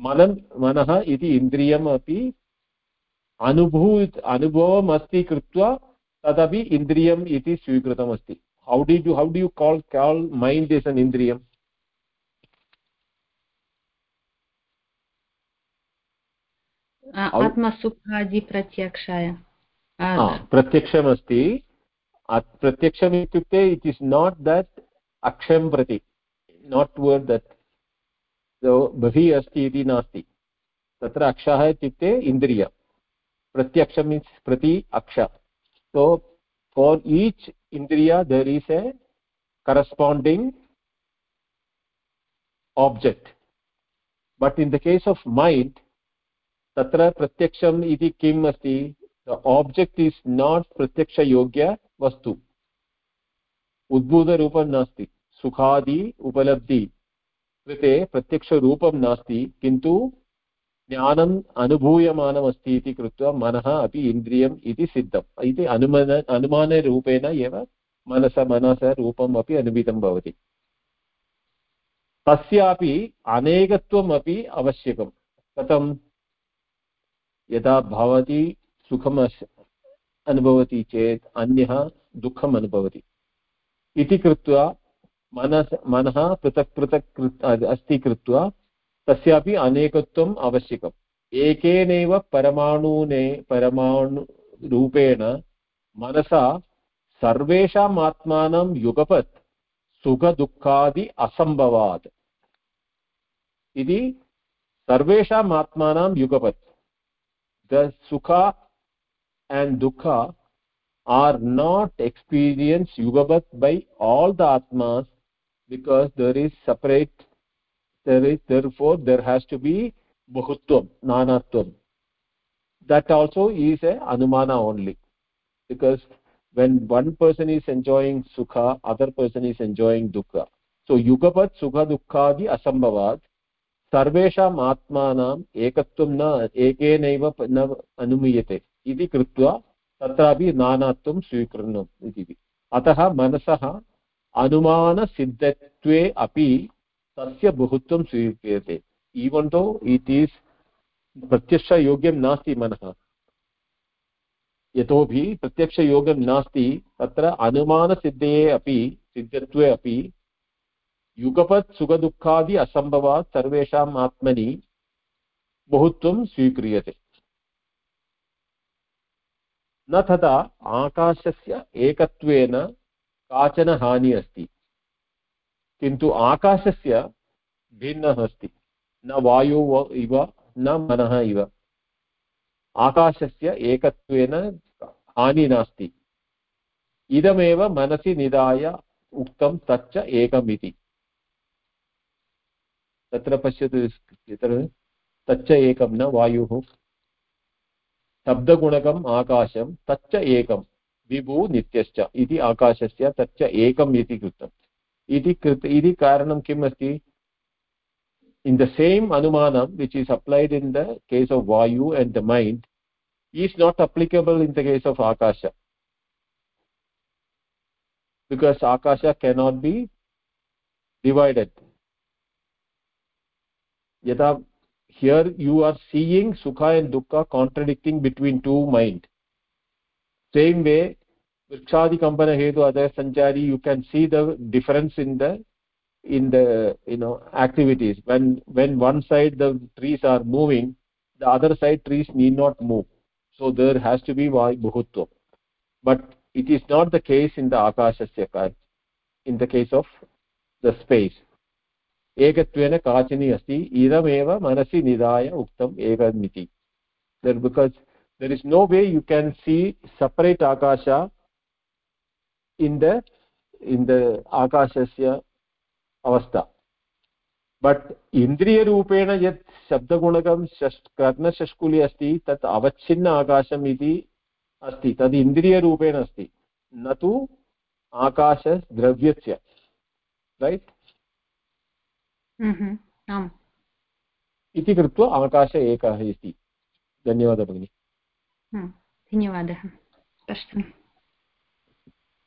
मनन्, मनः इति इन्द्रियम् अपि अनुभू अनुभवम् अस्ति कृत्वा तदपि इन्द्रियम् इति स्वीकृतमस्ति। How do you how do you call call mind is an इन्द्रियम्? आत्मसुखादिप्रत्यक्षाय प्रत्यक्षमस्ति। प्रत्यक्षम् इत्युक्ते इट् इस् नाट् दट् अक्षं प्रति नाट् वर्ड् दट् बहिः अस्ति इति नास्ति। तत्र अक्षः इत्युक्ते इन्द्रिय। प्रत्यक्ष मीन्स् प्रति अक्ष। सो फार् ईच् इन्द्रिय there is a corresponding object. But in the case of mind asti the object is not pratyaksha yogya vastu udbhuta rupam nasti sukhadi upalabdhi कृते प्रत्यक्षरूपं नास्ति, किन्तु ज्ञानम् अनुभूयमानमस्ति इति कृत्वा मनः अपि इन्द्रियम् इति सिद्धम्। इति अनुमान, अनुमानरूपेण एव मनस मनस रूपम् अपि अनुमितं भवति। तस्यापि अनेकत्वम् अपि आवश्यकं कथं यदा भवती सुखम् अनुभवति चेत् अन्यः दुःखम् अनुभवति इति कृत्वा मनस्, मनः पृथक् पृथक् अस्ति कृत्वा तस्यापि अनेकत्वम् आवश्यकम्। एकेनैव परमाणुने, परमाणुरूपेण मनसा सर्वेषाम् आत्मानं युगपत् सुखदुःखादि असम्भवात्। इति सर्वेषाम् आत्मानां युगपत्। the sukha and dukha are not experienced yugabhat by all the atmas because there is separate there is therefore there has to be bahutvam nanatvam that also is a anumana only because when one person is enjoying sukha other person is enjoying dukha. so yugabhat sukha dukha di asambhavat सर्वेषाम् आत्मानाम् एकत्वं न, एकेनैव न अनुमीयते इति कृत्वा तत्रापि नानात्वं स्वीकुर्वन्नम् इति अतः मनसः अनुमानसिद्धत्वे अपि तस्य बहुत्वं स्वीक्रियते। ईवन् दो इट् ఈस् प्रत्यक्षयोग्यं नास्ति मनः यतोहि प्रत्यक्षयोग्यं नास्ति, तत्र अनुमानसिद्धये अपि, सिद्धत्वे अपि युगपत् सुखदुःखादि असम्भवात् सर्वेषाम् आत्मनि बहुत्वं स्वीक्रियते। न तथा आकाशस्य एकत्वेन काचन हानि अस्ति, किन्तु आकाशस्य भिन्नः अस्ति, न वायु इव, न मनः इव। आकाशस्य एकत्वेन हानि नास्ति। इदमेव मनसि निधाय उक्तं तच्च एकम् इति तत्र पश्यतु तच्च एकं न वायुः। शब्दगुणकम् आकाशं तच्च एकं, विभू नित्यश्च इति आकाशस्य तच्च एकम् इति कृतम् इति कृत्, इति कारणं किम् अस्ति? इन् द सेम् अनुमानं which is applied in the case of vayu and the mind is not applicable in the case of akasha because akasha cannot be divided yada here you are seeing sukha and dukkha contradicting between two mind. Same way vrikshadi kampana hetu other sanchari you can see the difference in the in the you know activities. When when one side the trees are moving the other side trees need not move. So there has to be bahutva but it is not the case in the akashasya in the case of the space एकत्वेन काचिनी अस्ति, इदमेव मनसि निधाय उक्तम् एकमिति। That because there is no way you can see separate akasha in the in the akashasya avastha. But इन्द्रियरूपेण यत् शब्दगुणकं कर्णषष्कुलि अस्ति तत् अवच्छिन्न आकाशम् इति अस्ति तद् इन्द्रियरूपेण अस्ति न तु आकाशद्रव्यस्य रैट् हम्म, इति कृत्वा आकाश एकः इति। धन्यवादः भगिनि। धन्यवादः।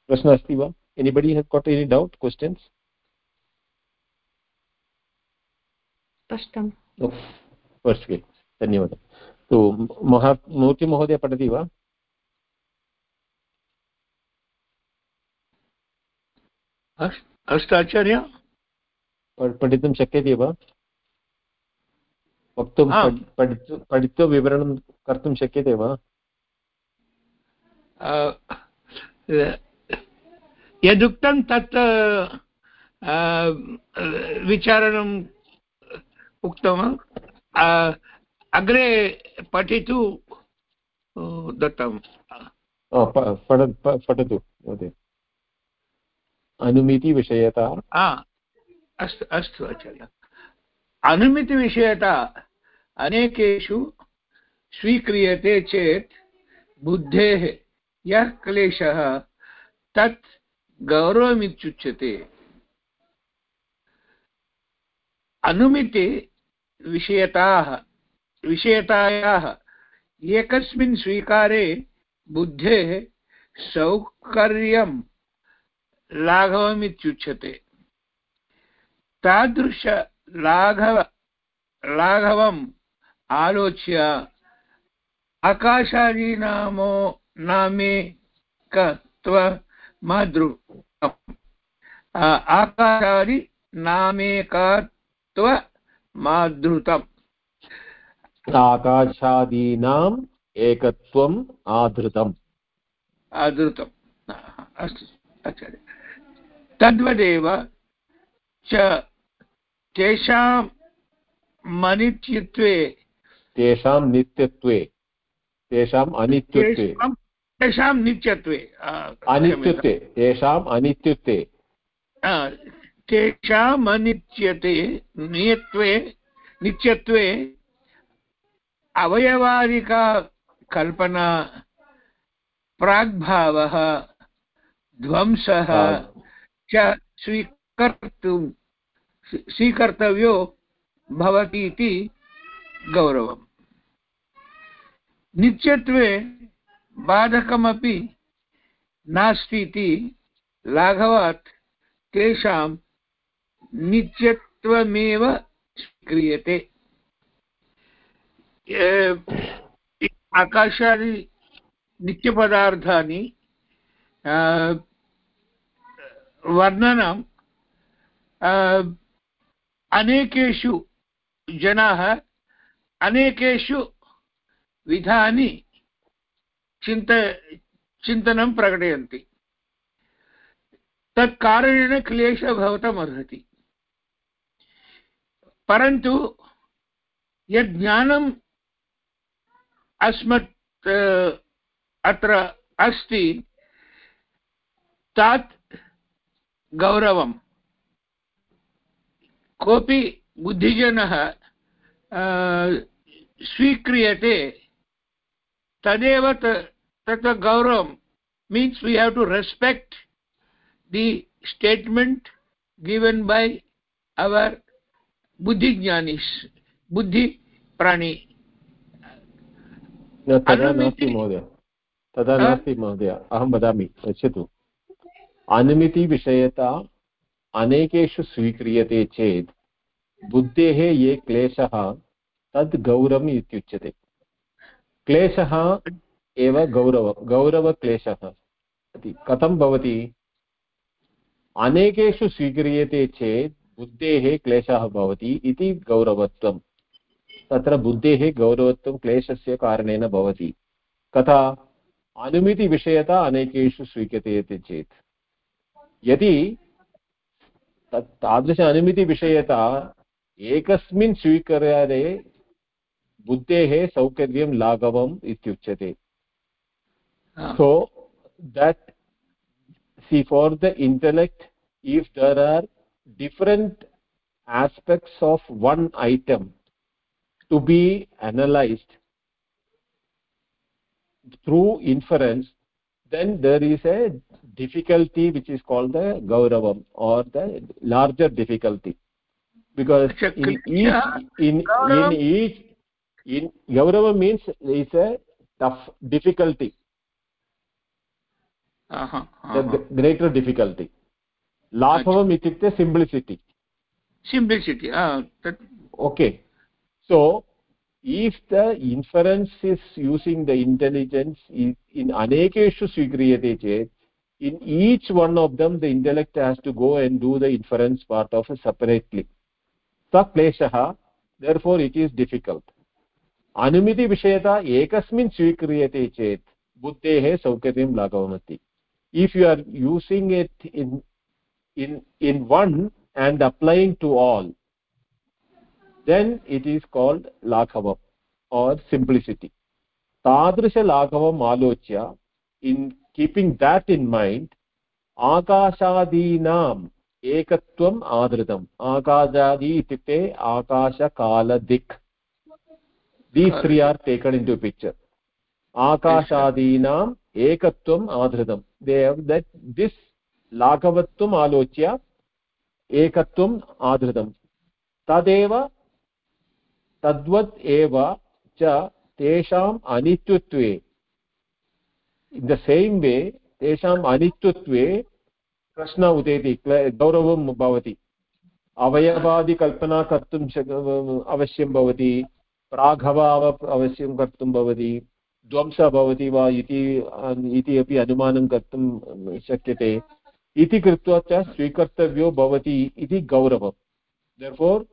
प्रश्नः अस्ति वा? Anybody has got any doubt questions स्पष्टम्। वर्षे धन्यवादः। तु महा मूर्तिमहोदय पठति वा? अस्तु आचार्य पठितुं शक्यते वा? वक्तुं पठित्वा विवरणं कर्तुं शक्यते वा? यदुक्तं तत् विचारणं उक्तवान्। अग्रे पठितु दत्तं पठतु महोदय। अनुमितिविषयता। अस्तु अस्तु आचार्य। अनुमितिविषयता अनेकेषु स्वीक्रियते चेत् बुद्धेः यः क्लेशः तत् गौरवमित्युच्यते। अनुमिति विषयताः विषयतायाः एकस्मिन् स्वीकारे बुद्धेः सौकर्यं लाघवमित्युच्यते। तादृशलाघव लाघवम् आलोच्य आकाशादीनामो नामेकत्वमादृ आकाशादि नामेकात् माधृतम् आकाशादीनाम् एकत्वम् आधृतम् आधृतम् अस्तु आचार्य तद्वदेव च तेषां मनित्यत्वे। तेषां नित्यत्वे। तेषाम् अनित्यत्वे। तेषां नित्यत्वे। अनित्यत्वे। तेषाम् अनित्यत्वे। तेषाम् अनित्यते। नियत्वे। नित्यत्वे। अवयवादिका कल्पना। प्राग्भावः। ध्वंसः। च स्वीकर्तुं स्वीकर्तव्यो भवति इति गौरवम्। नित्यत्वे बाधकमपि नास्ति इति लाघवात् तेषां नित्यत्वमेव क्रियते आकाशादि नित्यपदार्थानि वर्णनं अनेकेषु जनाः, अनेकेषु विधानि चिन्त, चिन्तनं प्रकटयन्ति। तत्कारणेन क्लेशः भवतमर्हति परन्तु यद् ज्ञानम् अस्मत् अत्र अस्ति, तत् गौरवं कोऽपि बुद्धिजनः स्वीक्रियते तदेव तत्र गौरवं. Means we have to respect the statement given by our बुद्धिज्ञानी बुद्धिप्राणी तदा नास्ति महोदय. तदा नास्ति महोदय. अहं वदामि पश्यतु. अनुमितिविषयता अनेकेषु स्वीक्रियते चेत् बुद्धेः ये क्लेशः तद् गौरवम् इत्युच्यते। क्लेशः एव गौरव, गौरवक्लेशः। कथं भवति? अनेकेषु स्वीक्रियते चेत् बुद्धेः क्लेशः भवति इति गौरवत्वं। तत्र बुद्धेः गौरवत्वं क्लेशस्य कारणेन भवति। कथा अनुमितिविषयता अनेकेषु स्वीक्रियते चेत्। यदि तादृश अनुमितिविषयता एकस्मिन् स्वीकर्यादे बुद्धेः सौकर्यं लाघवम् इत्युच्यते। So that see for the intellect if there are different aspects of one item to be analyzed through inference then there is a difficulty which is called the gauravam or the larger difficulty because in each in, in each in gaurava means is a tough difficulty uh -huh, uh -huh. the greater difficulty लाघवम् इत्युक्ते simplicity simplicity okay so if the inference is using the intelligence in, in anekeshu swikriyate chet in each one of them the intellect has to go and do the inference part of it separately sa kleshah therefore it is difficult अनुमिति विषयता एकस्मिन् स्वीक्रियते चेत् बुद्धेः सौकर्यं लाघवमस्ति if you are using it in in in one and applying to all Then it is called laghavam or simplicity तादृशलाघवम् आलोच्य in keeping that in mind आकाशादीनाम् एकत्वम् आदृतम् आकाशादि इत्युक्ते आकाशकालदिक् these three are taken into picture आकाशादीनाम् एकत्वम् they have that this लाघवत्वम् आलोच्य एकत्वम् आधृतम् तदेव तद्वत् एव च तेषाम् अनित्यत्वे. इन् द सेम् वे तेषाम् अनित्यत्वे प्रश्न उदेति गौरवं भवति. अवयवादिकल्पना कर्तुं अवश्यं भवति, प्रागभाव अवश्यं कर्तुं भवति, ध्वंसः भवति वा इति अपि अनुमानं कर्तुं शक्यते. इति कृत्वा च स्वीकर्तव्यो भवति इति गौरवं देर्फोर्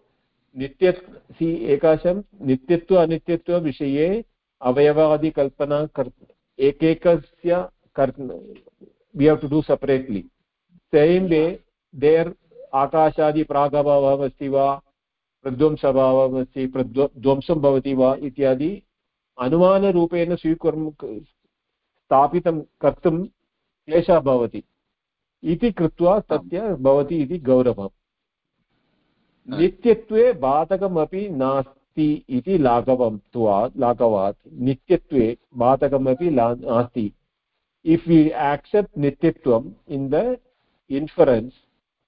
नित्य सि एकाशं नित्यत्व अनित्यत्वविषये अवयवादिकल्पना कर् एकैकस्य कर् we have to do separately same way there आकाशादि प्रागभावः अस्ति वा, प्रध्वंसभावः अस्ति, प्रध्व ध्वंसं भवति वा इत्यादि अनुमानरूपेण स्वीकुर्म स्थापितं कर्तुं क्लेशः भवति। इति कृत्वा तस्य भवति इति गौरवम्। नित्यत्वे बाधकमपि नास्ति इति लाघवत्वात् लाघवात्। नित्यत्वे बाधकमपि नास्ति। इफ् यु एक्सेप्ट् नित्यत्वम् इन् द इन्फरेन्स्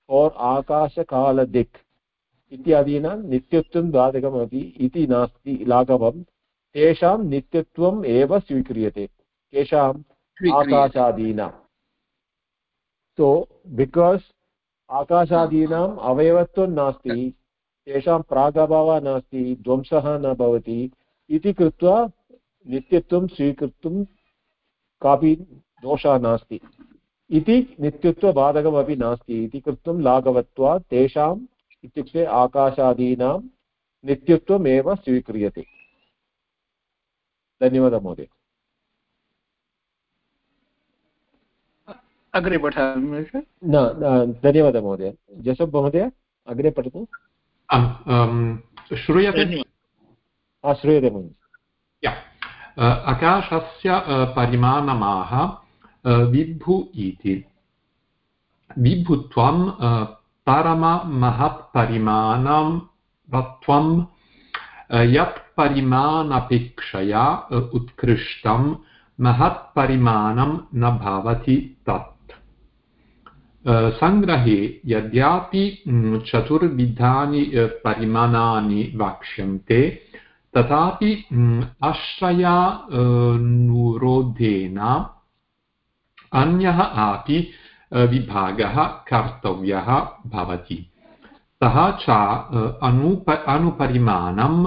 और् आकाशकालदिक् इत्यादीनां नित्यत्वं बाधकमपि इति नास्ति लाघवं तेषां नित्यत्वम् एव स्वीक्रियते। केषाम् आकाशादीनां। सो बिकास् आकाशादीनाम् अवयवत्वं नास्ति, तेषां प्रागभावः नास्ति, ध्वंसः न भवति इति कृत्वा नित्यत्वं स्वीकर्तुं कापि दोषः नास्ति। इति नित्यत्वबाधकमपि नास्ति, इति कृत्वा लाघवत्वात् तेषाम् इत्युक्ते आकाशादीनां नित्यत्वमेव स्वीक्रियते। धन्यवादः महोदय। अग्रे पठामि न धन्यवादः महोदय। जसप् महोदय अग्रे पठतु। श्रूयते? श्रूयते महोदय। आकाशस्य परिमाणमाः विभु इति। विभुत्वं परममहत्परिमाणं त्वं यत् परिमाणपेक्षया उत्कृष्टं महत्परिमाणं न भवति तत्। सङ्ग्रहे यद्यापि चतुर्विधानि परिमाणानि वक्ष्यन्ते तथापि आश्रयानुरोधेन अन्यः अपि विभागः कर्तव्यः भवति सः च अनुप अनुपरिमाणं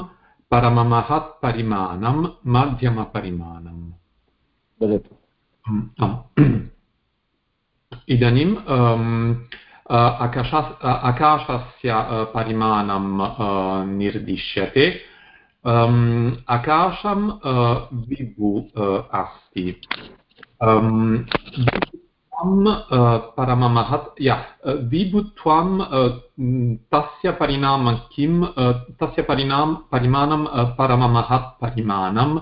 परममहत्परिमाणं मध्यमपरिमाणम् इदानीं आकाश आकाशस्य परिमाणं निर्दिश्यते। आकाशं विभु अस्ति। परममहत्, या विभुत्वं तस्य परिणामं किं तस्य परिणाम परिमाणं परममहत् परिमाणम्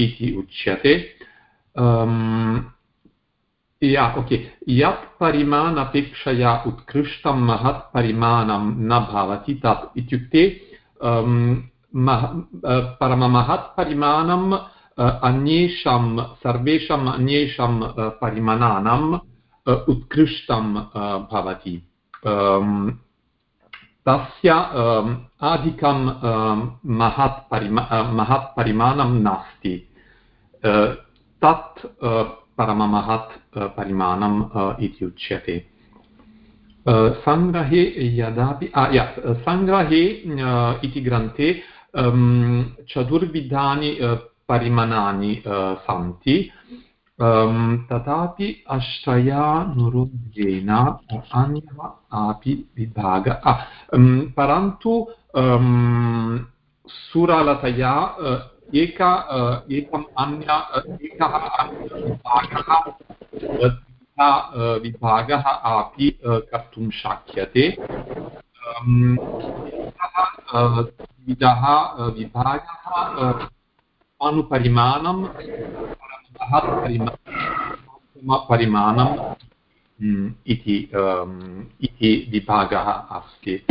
इति उच्यते। या ओके यत् परिमाणपेक्षया उत्कृष्टं महत् परिमाणं न भवति तत् इत्युक्ते परममहत् परिमाणं अन्येषां सर्वेषाम् अन्येषां परिमाणानाम् उत्कृष्टं भवति तस्य अधिकं महत् परिमा महत् परिमाणं नास्ति तत् परममहत् परिमाणम् इति उच्यते सङ्ग्रहे यदापि सङ्ग्रहे इति ग्रन्थे चतुर्विधानि परिमाणानि सन्ति। तथापि अष्टयानुरुद्धेन अन्यः अपि विभागः परन्तु सुरलतया एक एकम् अन्य एकः विभागः विभागः अपि कर्तुं शक्यते। विविधः विभागः अनुपरिमाणं परिमाणम् इति इति विभागः अस्ति।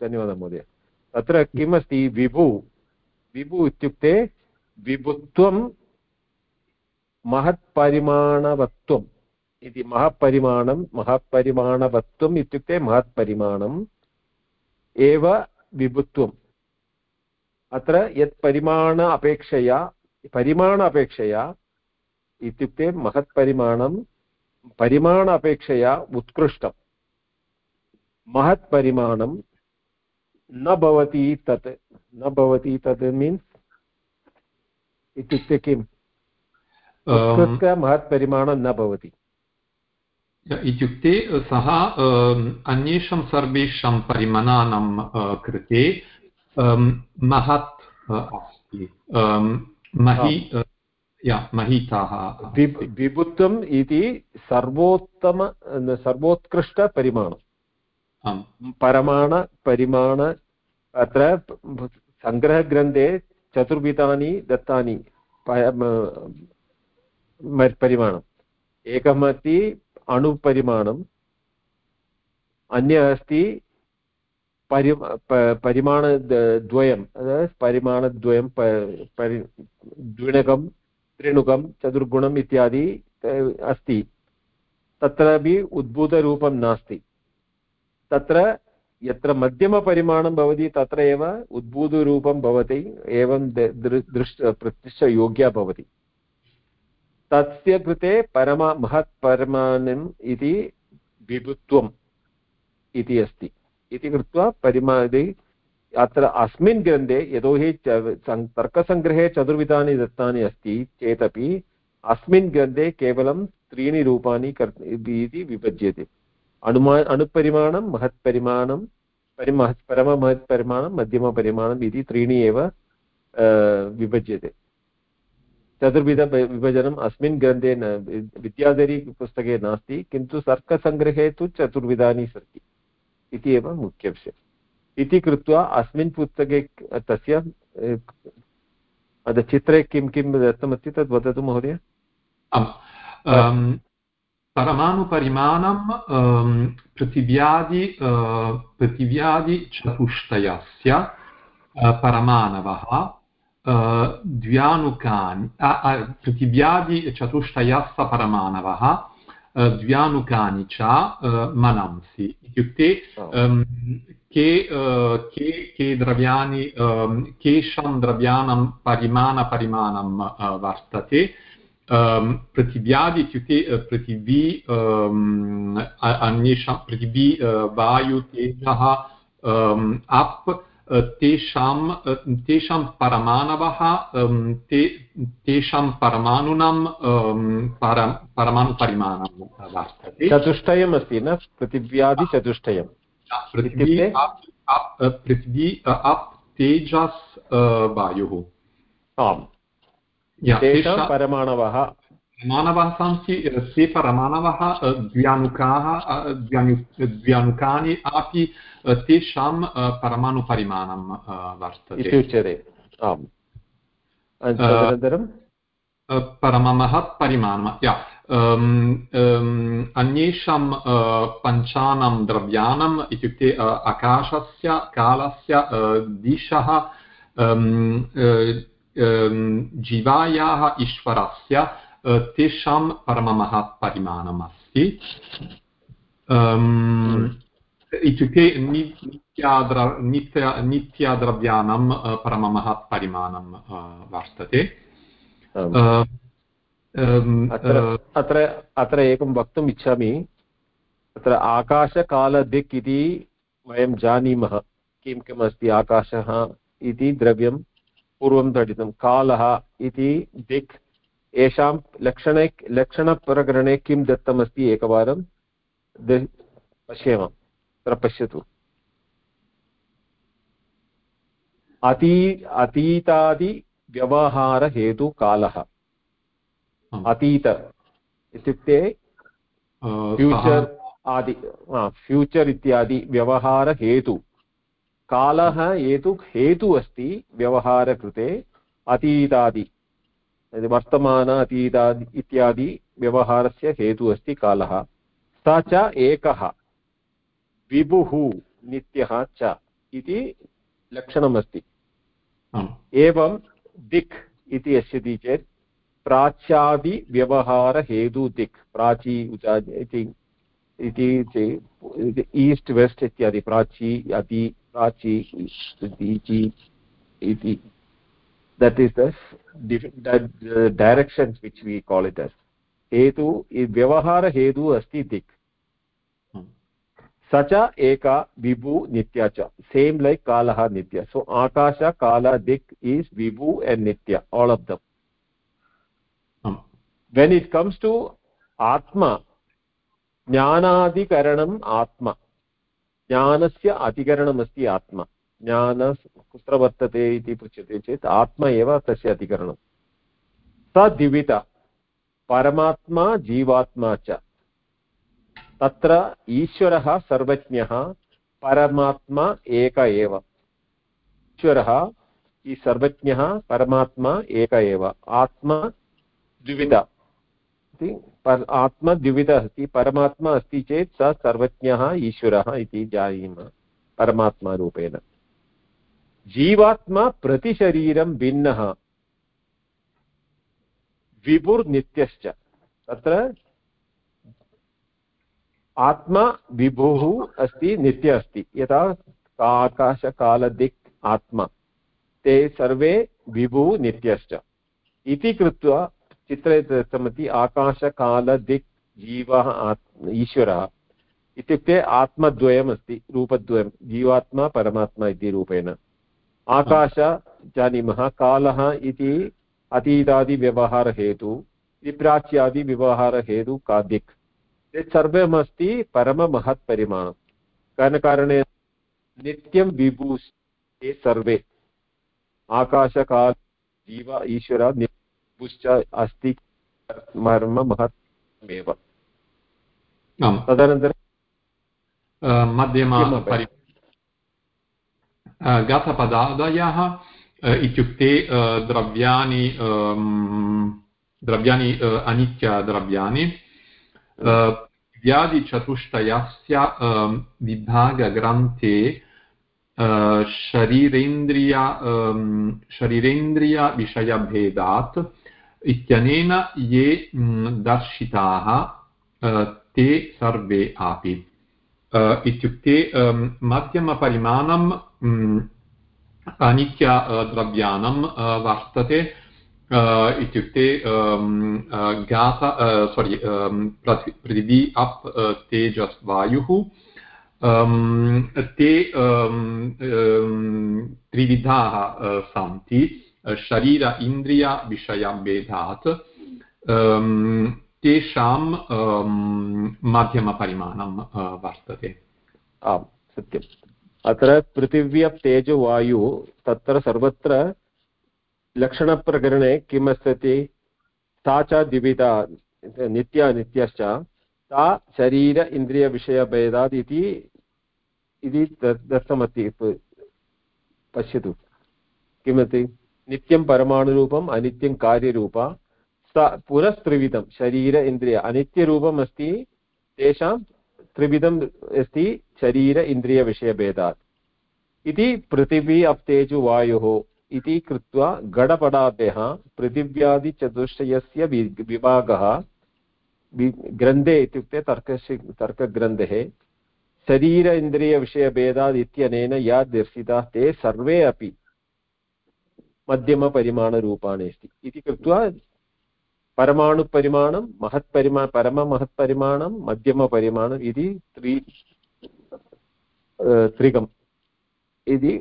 धन्यवादः महोदय। तत्र किमस्ति विभु? विभु इत्युक्ते विभुत्वं महत्परिमाणवत्वम् इति महत्परिमाणं, महत्परिमाणवत्वम् इत्युक्ते महत्परिमाणम् एव विभुत्वम्। अत्र यत् परिमाण अपेक्षया परिमाण अपेक्षया इत्युक्ते महत्परिमाणं, परिमाण अपेक्षया उत्कृष्टं महत्परिमाणं न भवति तत् न भवति तत् मीन्स् इत्युक्ते किम्? महत्परिमाणं न भवति। इत्युक्ते सः अन्येषां सर्वेषां परिमाणानां कृते महत् अस्ति। महि महिताः विभुत्वम् इति सर्वोत्तम सर्वोत्कृष्टपरिमाणं परमाण परिमाण अत्र सङ्ग्रहग्रन्थे चतुर्विधानि दत्तानि परिमाणम्। एकमस्ति अणुपरिमाणम् अन्य अस्ति परि परिमाणद्वयं परिमाणद्वयं परि, द्विणकं, त्रिणुकं, चतुर्गुणम् इत्यादि अस्ति। तत्रापि उद्भूतरूपं नास्ति। तत्र यत्र मध्यमपरिमाणं भवति तत्र एव उद्भूतरूपं भवति, एवं दृष् प्रतिष्ठयोग्या भवति। तस्य कृते परमा महत्परिमाणम् इति विभुत्वम् इति अस्ति। इति कृत्वा परिमादि अत्र अस्मिन् ग्रन्थे यतोहि तर्कसङ्ग्रहे चतुर्विधानि दत्तानि अस्ति चेदपि अस्मिन् ग्रन्थे केवलं त्रीणि रूपाणि कर्, इति विभज्यते। अनुमा अणुपरिमाणं महत्परिमाणं परिमहत् परममहत्परिमाणं मध्यमपरिमाणम् इति त्रीणि एव विभज्यते चतुर्विध विभजनम् अस्मिन् ग्रन्थे न विद्याधरी पुस्तके नास्ति किन्तु तर्कसङ्ग्रहे तु चतुर्विधानि सन्ति इति एव मुख्यविषयः इति कृत्वा अस्मिन् पुस्तके तस्य चित्रे किं किं दत्तमस्ति तद् वदतु महोदय परमाणुपरिमाणं पृथिव्यादि पृथिव्यादिचतुष्टयस्य परमाणवः द्व्यानुकानि पृथिव्यादिचतुष्टयस्य परमाणवः द्व्यानुकानि च मनंसि इत्युक्ते के के के द्रव्याणि केषां द्रव्याणां परिमाणपरिमाणं वर्तते पृथिव्यादि इत्युक्ते पृथिवी अन्येषां पृथिवी वायु तेजः अप् तेषां तेषां परमाणवः ते तेषां परमाणूनां पर परमाणुपरिमाणं वर्तते चतुष्टयम् अस्ति न पृथिव्यादिचतुष्टयं पृथिवी पृथिवी अप् तेजस् वायुः आम् तेषां परमाणवः। मानवः ते परमाणवः द्व्यानुकाः द्व्यानु द्व्यानुकानि अपि तेषां परमाणुपरिमाणं वर्तते। इति उच्यते आम् तदनन्तरं? परममः परिमाणं या। अन्येषां पञ्चानां द्रव्याणाम् इत्युक्ते आकाशस्य कालस्य दिशः जीवायाः ईश्वरस्य तेषां परममः परिमाणम् अस्ति इत्युक्ते नित्याद्र नित्य नित्याद्रव्याणां परममः परिमाणं वर्तते अत्र अत्र एकं वक्तुम् इच्छामि अत्र आकाशकालदिक् इति वयं जानीमः किं किम् अस्ति आकाशः इति द्रव्यं पूर्वं तडितं कालः इति दिक्। येषां लक्षणे लक्षणप्रकरणे किं दत्तमस्ति एकवारं? पश्येम तत्र पश्यतु। अती अतीतादिव्यवहारहेतुकालः। अतीत इत्युक्ते फ्यूचर् आदि फ्यूचर् इत्यादि व्यवहारहेतु। कालः हेतु हेतु अस्ति व्यवहारकृते अतीतादि वर्तमान अतीतादि इत्यादि व्यवहारस्य हेतुः अस्ति कालः। स च एकः विभुः नित्यः च इति लक्षणमस्ति। एवं दिक् इति अस्ति चेत् प्राच्यादिव्यवहारहेतु दिक् प्राची उचा इति ईस्ट् वेस्ट् इत्यादि प्राची अति प्राची इति। That is the, the directions which we call it as. Hetu vyavahara hetu asti dik स च एका विभु नित्या च। सेम् लैक् कालः नित्य। सो आकाश काल दिक् is vibhu and nitya all of them when it comes to atma ज्ञानाधिकरणम् आत्मा। ज्ञानस्य अधिकरणमस्ति आत्मा। ज्ञान कुत्र वर्तते इति पृच्छ्यते चेत् आत्मा एव तस्य अधिकरणं स द्विविध परमात्मा, जीवात्मा च। तत्र ईश्वरः सर्वज्ञः, परमात्मा एक एव। ईश्वरः सर्वज्ञः, परमात्मा एक एव। आत्मा द्विविध आत्मा द्विविध अस्ति परमात्मा अस्ति चेत् सः सर्वज्ञः ईश्वरः इति जानीमः परमात्मारूपेण। जीवात्मा प्रतिशरीरं भिन्नः। विभुर्नित्यश्च। तत्र आत्मा विभुः अस्ति नित्य अस्ति यथा आकाशकालदिक् आत्मा, ते सर्वे विभुः, नित्यश्च। इति कृत्वा चित्रे दत्तमस्ति आकाशकालदिक् जीवः ईश्वरः। इत्युक्ते आत्मद्वयमस्ति, रूपद्वयं, जीवात्मा, परमात्मा इति रूपेण। आकाश जानीमः कालः इति अतीतादिव्यवहारहेतु विप्राच्यादिव्यवहारहेतु कादिक्। यत् सर्वमस्ति परममहत्परिमाणं। कारणकारणे नित्यं विभू ते सर्वे। आकाशकाल, जीव, ईश्वर विभुश्च अस्ति मर्ममहत्मेव तदनन्तरं मध्यम गतपदादयः इत्युक्ते द्रव्याणि द्रव्याणि अनित्यद्रव्याणि व्याधिचतुष्टयस्य विभागग्रन्थे शरीरेन्द्रिय शरीरेन्द्रियविषयभेदात् इत्यनेन ये दर्शिताः ते सर्वे अपि। इत्युक्ते मध्यमपरिमाणं अनित्यद्रव्याणां वर्तते। इत्युक्ते गात सोरि पृथिवी अप् तेजस्, वायुः। ते त्रिविधाः सन्ति। शरीर इन्द्रियविषयभेदात् तेषां माध्यमपरिमाणं वर्तते आम् सत्यम् अत्र पृथिव्यप् तेजोवायु तत्र सर्वत्र लक्षणप्रकरणे किम् अस्ति सा च द्विविधा नित्या नित्यश्च सा शरीर इन्द्रियविषयभेदात् इति इति दत्तमस्ति पश्यतु किमस्ति नित्यं परमाणुरूपम्, अनित्यं कार्यरूप, सा पुनस्त्रिविधं, शरीर इन्द्रिय, अनित्यरूपम् अस्ति, तेषां त्रिविधम् अस्ति, शरीर इन्द्रियविषयभेदात् इति पृथिवी अप्तेजु वायुः, इति कृत्वा गडपडाभ्यः पृथिव्यादिचतुष्टयस्य विभागः ग्रन्थे इत्युक्ते तर्कस्य तर्कग्रन्थे, शरीर इन्द्रियविषयभेदात् इत्यनेन या दर्शिताः, ते सर्वे अपि मध्यमपरिमाणरूपाणि अस्ति इति कृत्वा परमाणुपरिमाणं महत्परिमा परममहत्परिमाणं मध्यमपरिमाणम् इति त्रि त्रिगम् इति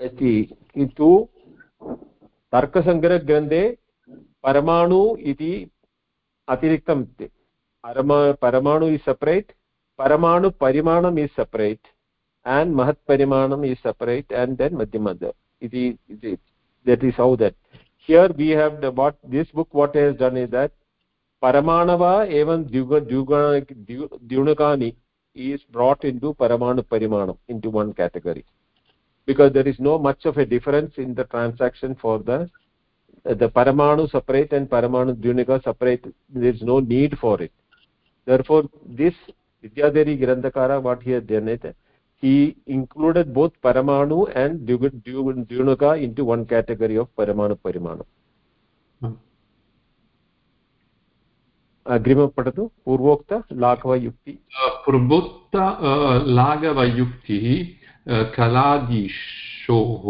अस्ति किन्तु तर्कसङ्ग्रहग्रन्थे परमाणु इति अतिरिक्तं परम paramanu is separate परमाणुपरिमाणम् is separate and mahat parimanam is separate, and then madhyamada that is how that. Here we have the what this book what has done is that paramanava evam dyunakani is brought into paramanu parimanam into one category. Because there is no much of a difference in the transaction for the the paramanu separate and paramanu dyunika separate. There is no need for it. Therefore this vidyadhari grandhakara what he has done it he included both paramanu and dyunuka into one category of paramanu parimanu अग्रिमं पठतु पूर्वोक्त लाघवयुक्ति पूर्वोक्त लाघवयुक्तिः कलादिशोः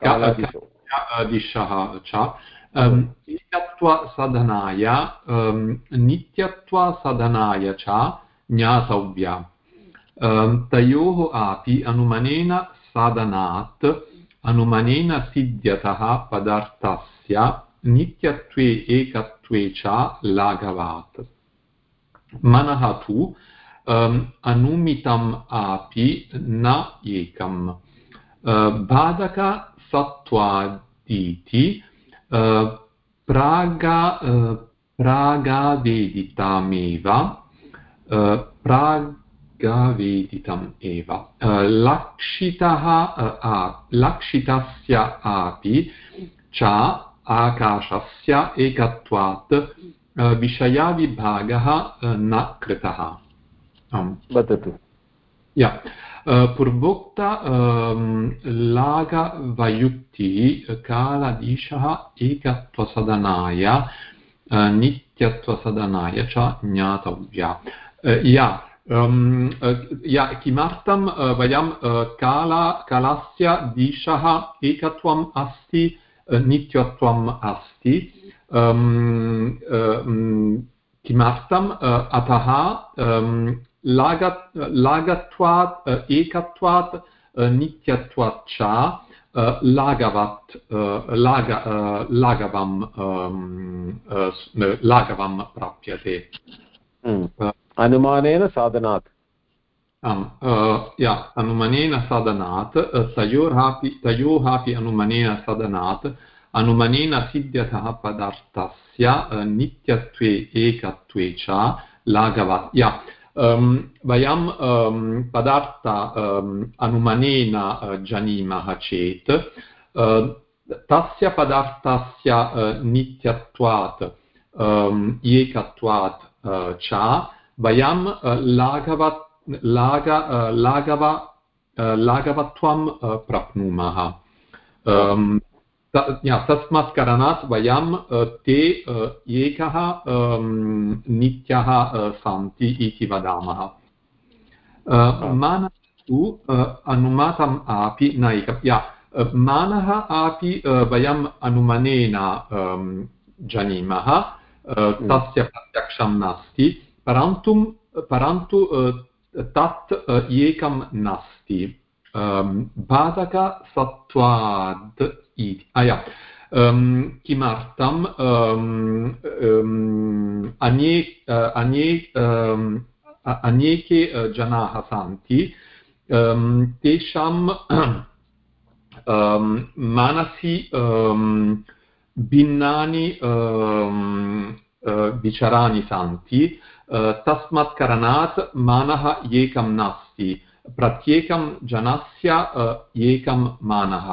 कलादिशः च एकत्वसधनाय नित्यत्वसधनाय च ज्ञातव्या तयोः अपि अनुमनेन साधनात् अनुमनेन सिद्ध्यतः पदार्थस्य नित्यत्वे एकत्वे च लाघवात् मनः तु अनुमितम् अपि न एकम् बाधकसत्त्वादीति प्रागा प्रागावेदितामेव प्रागावेदितम् एव। लक्षितः लक्षितस्य अपि च आकाशस्य एकत्वात् विषयाविभागः न कृतः। वदतु। या पूर्वोक्त लाघवयुक्तिः कालदीशः एकत्वसदनाय नित्यत्वसदनाय च ज्ञातव्या या या किमर्थं वयं काल कालस्य दिशः एकत्वम् अस्ति नित्यत्वम् अस्ति किमर्थम् अतः लाग लागत्वात् एकत्वात् नित्यत्वात् च लाघवत् लाग लाघवं लाघवं प्राप्यते अनुमानेन साधनात् आम् या अनुमानेन साधनात् तयोरपि तयोः अपि अनुमानेन साधनात् अनुमानेन सिद्ध्यतः पदार्थस्य नित्यत्वे एकत्वे च लाघवात् या वयं पदार्थ अनुमानेन जानीमः चेत् तस्य पदार्थस्य नित्यत्वात् एकत्वात् च वयं लाघवत् लाघ लाघव लाघवत्वं प्राप्नुमः तस्मात् कारणात् वयं ते एकः नित्यः सन्ति इति वदामः। मानः तु अनुमातम् अपि न एकं या मानः अपि वयम् अनुमानेन जानीमः तस्य प्रत्यक्षं नास्ति परन्तु परन्तु तत् एकं नास्ति। बाधकसत्त्वात् इति अया किमर्थम् अन्ये अन्ये अनेके जनाः सन्ति तेषां मनसि भिन्नानि विचाराणि सन्ति तस्मात् कारणात् मनः एकं नास्ति प्रत्येकं जनस्य एकं मानः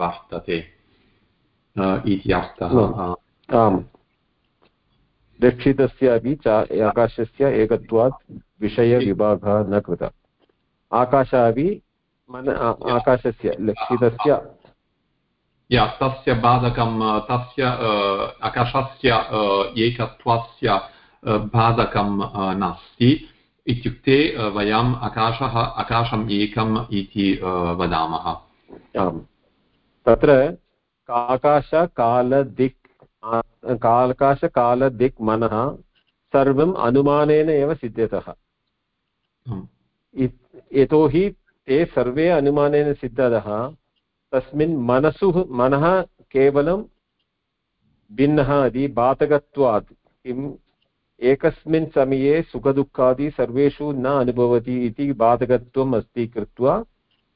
वर्तते इति अर्थः आम् रक्षितस्य अपि च आकाशस्य एकत्वात् विषयविभागः न कृतः आकाशः अपि मन आकाशस्य लक्षितस्य या तस्य बाधकं तस्य आकाशस्य एकत्वस्य बाधकं नास्ति इत्युक्ते वयम् आकाशः आकाशम् एकम् इति वदामः। आम्। तत्र आकाशकालदिक् आकाशकालदिक् मनः सर्वम् अनुमानेन एव सिद्ध्यतः। यतोहि ते सर्वे अनुमानेन सिद्धतः तस्मिन् मनसु मनः केवलं भिन्नः इति बाधकत्वात् किम् एकस्मिन् समये सुखदुःखादि सर्वेषु न अनुभवति इति बाधकत्वम् अस्ति कृत्वा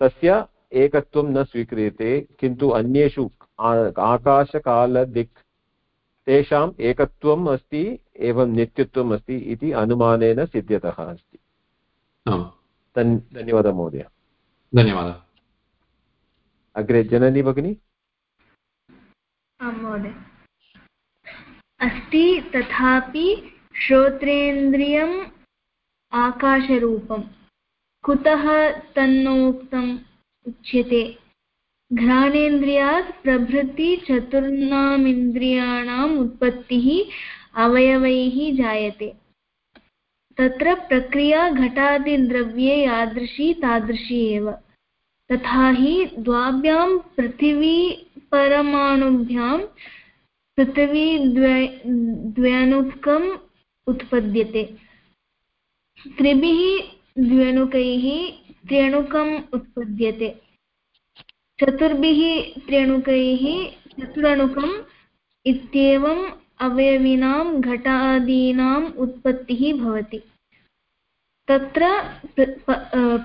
तस्य एकत्वं न स्वीक्रियते किन्तु अन्येषु आकाशकालदिक् तेषाम् एकत्वम् अस्ति एवं नित्यत्वम् अस्ति इति अनुमानेन सिद्ध्यतः अस्ति। धन्यवादः महोदय। धन्यवादः। अग्रे जननी भगिनी? आं महोदय। अस्ति तथापि श्रोत्रेन्द्रियम् आकाशरूपम्। कुतः तन्नोक्तम् उच्यते। घ्राणेन्द्रियात् प्रभृति चतुर्णामिन्द्रियाणाम् उत्पत्तिः अवयवैः जायते। तत्र प्रक्रिया घटादिद्रव्ये यादृशी तादृशी एव। तथा हि द्वाभ्यां पृथिवीपरमाणुभ्यां पृथिवीद्वयनुकम् उत्पद्यते। त्रिभिः द्व्यणुकैः त्र्यणुकम् उत्पद्यते। चतुर्भिः त्र्यणुकैः चतुरणुकम् इत्येवम् अवयविनां घटादीनाम् उत्पत्तिः भवति। तत्र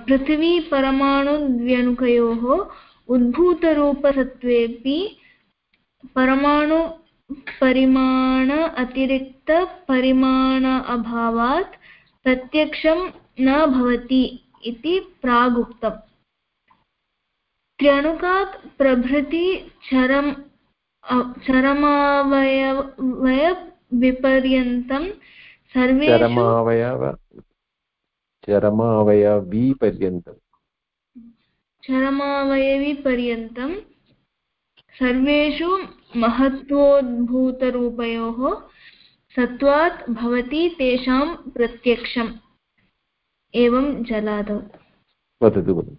पृथिवीपरमाणुद्व्यणुकयोः उद्भूतरूपसत्त्वेऽपि परमाणुपरिमाण अतिरिक्तपरिमाण अभावात् प्रत्यक्षं न भवति इति प्रागुक्तम्। त्र्यणुकात् प्रभृति चरम चरमावयवयविपर्यन्तं सर्वे चरमावयव चरमावयवीपर्यन्तं चरमावयविपर्यन्तं सर्वेषु महत्त्वोद्भूतरूपयोः सत्त्वात् भवति तेषां प्रत्यक्षम्। एवं जलादौ। वदतु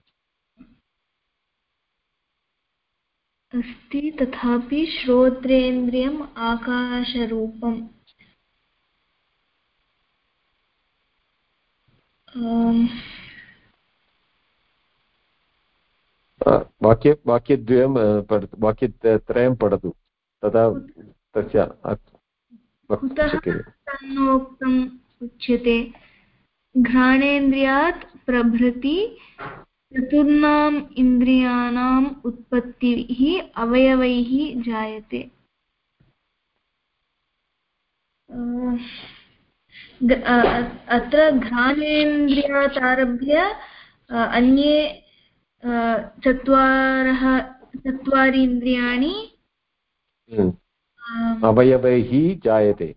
अस्ति तथापि श्रोत्रेन्द्रियम् आकाशरूपम्। वाक्य वाक्यद्वयं वाक्यत्रयं पठतु। तदा तस्य तन्नोक्तम् उच्यते घ्राणेन्द्रियात् प्रभृति चतुर्णाम् इन्द्रियाणाम् उत्पत्तिः अवयवैः जायते अत्र घ्राणेन्द्रियात् आरभ्य अन्ये चत्वारः चत्वारि इन्द्रियाणि। अवयवैः जायते।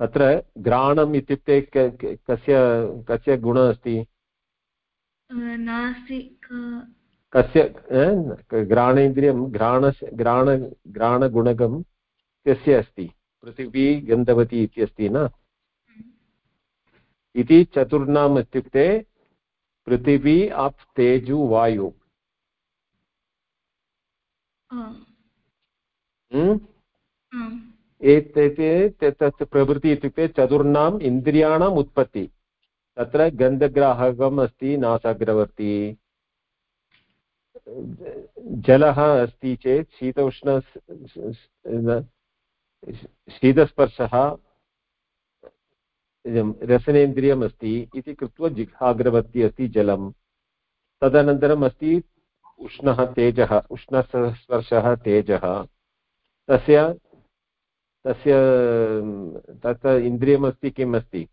अत्र घ्राणम् इत्युक्ते कस्य कस्य गुणः अस्ति? कस्य घ्राणेन्द्रियं घ्राणस्य घ्राण घ्राणगुणकं कस्य अस्ति? पृथिवी गन्धवती इति अस्ति न? इति चतुर्णाम् इत्युक्ते पृथिवी अप् तेजु वायु। एतत् तत् प्रवृत्ति इत्युक्ते चतुर्णाम् इन्द्रियाणाम् उत्पत्ति तत्र गन्धग्राहकम् अस्ति नासाग्रवर्ती जलः अस्ति चेत् शीतोष्ण शीतस्पर्शः रसनेन्द्रियम् अस्ति इति कृत्वा जिह्वाग्रवर्ती अस्ति जलं तदनन्तरम् अस्ति उष्णः तेजः उष्णस्पर्शः तेजः। तस्य तस्य, तत् इन्द्रियमस्ति किम् अस्ति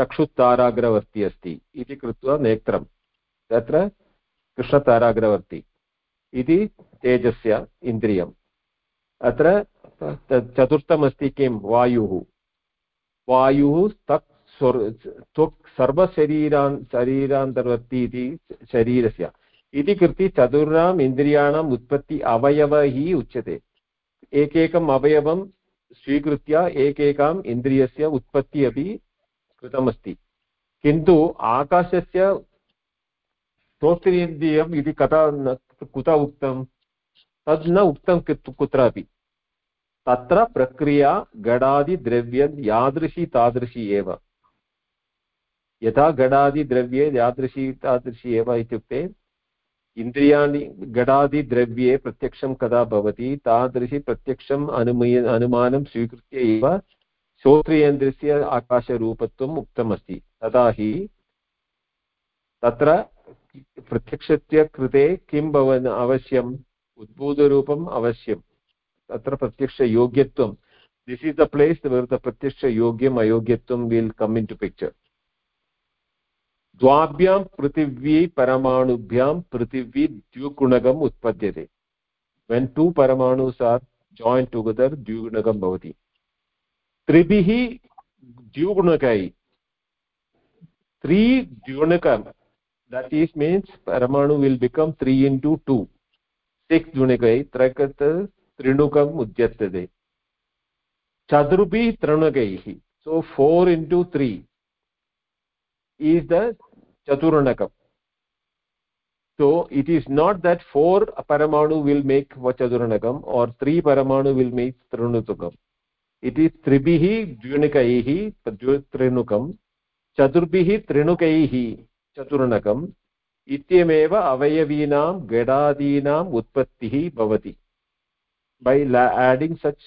चक्षुताराग्रवर्ती अस्ति इति कृत्वा नेत्रं। तत्र कृष्णताराग्रवर्ती इति तेजस्य इन्द्रियम्। अत्र चतुर्थमस्ति किं? वायुः। वायुः तत् त्वक् सर्वशरीरान् शरीरान्तर्वर्ती इति शरीरस्य। इति कृत्वा चतुर्णाम् इन्द्रियाणाम् उत्पत्ति अवयव हि उच्यते। एकैकम् अवयवं स्वीकृत्य एकैकाम् इन्द्रियस्य उत्पत्ति अपि कृतमस्ति। किन्तु आकाशस्य श्रोत्रेन्द्रियम् इति कथा न, कुत उक्तं? तद् न उक्तं कुत्रापि। तत्र प्रक्रिया गडादिद्रव्यं यादृशी तादृशी एव। यथा गडादिद्रव्ये यादृशी तादृशी एव इत्युक्ते इन्द्रियाणि गडादिद्रव्ये प्रत्यक्षं कदा भवति, तादृशी प्रत्यक्षम् अनुमय, अनुमानं स्वीकृत्य एव श्रोत्रियेन्द्रस्य आकाशरूपत्वम् उक्तमस्ति। तदा हि तत्र प्रत्यक्षस्य कृते किं भवन्, अवश्यम् उद्भूतरूपम् अवश्यं तत्र प्रत्यक्षयोग्यत्वं this is the place the प्रत्यक्षयोग्यम् अयोग्यत्वं will come in to picture द्वाभ्यां पृथिवी परमाणुभ्यां पृथिवी द्युगुणकम् उत्पद्यते when two परमाणुस् are joined together द्युगुणकं भवति त्रिभिः द्युगुणकै त्री द्युणकम् दट् ईस् मीन्स् परमाणु will become three into two six द्युणकै त्रकत् त्रिणुकम् उद्यते चतुर्भिः तृणकैः so four into three is the chaturanakam so it is not that four paramanu will make chaturanakam or three paramanu will make trinutukam it is tribihi dvunukaihi trinukam trinukaihi चतुर्णकम् इत्यमेव अवयवीनां गडादीनाम् उत्पत्तिः भवति बै adding such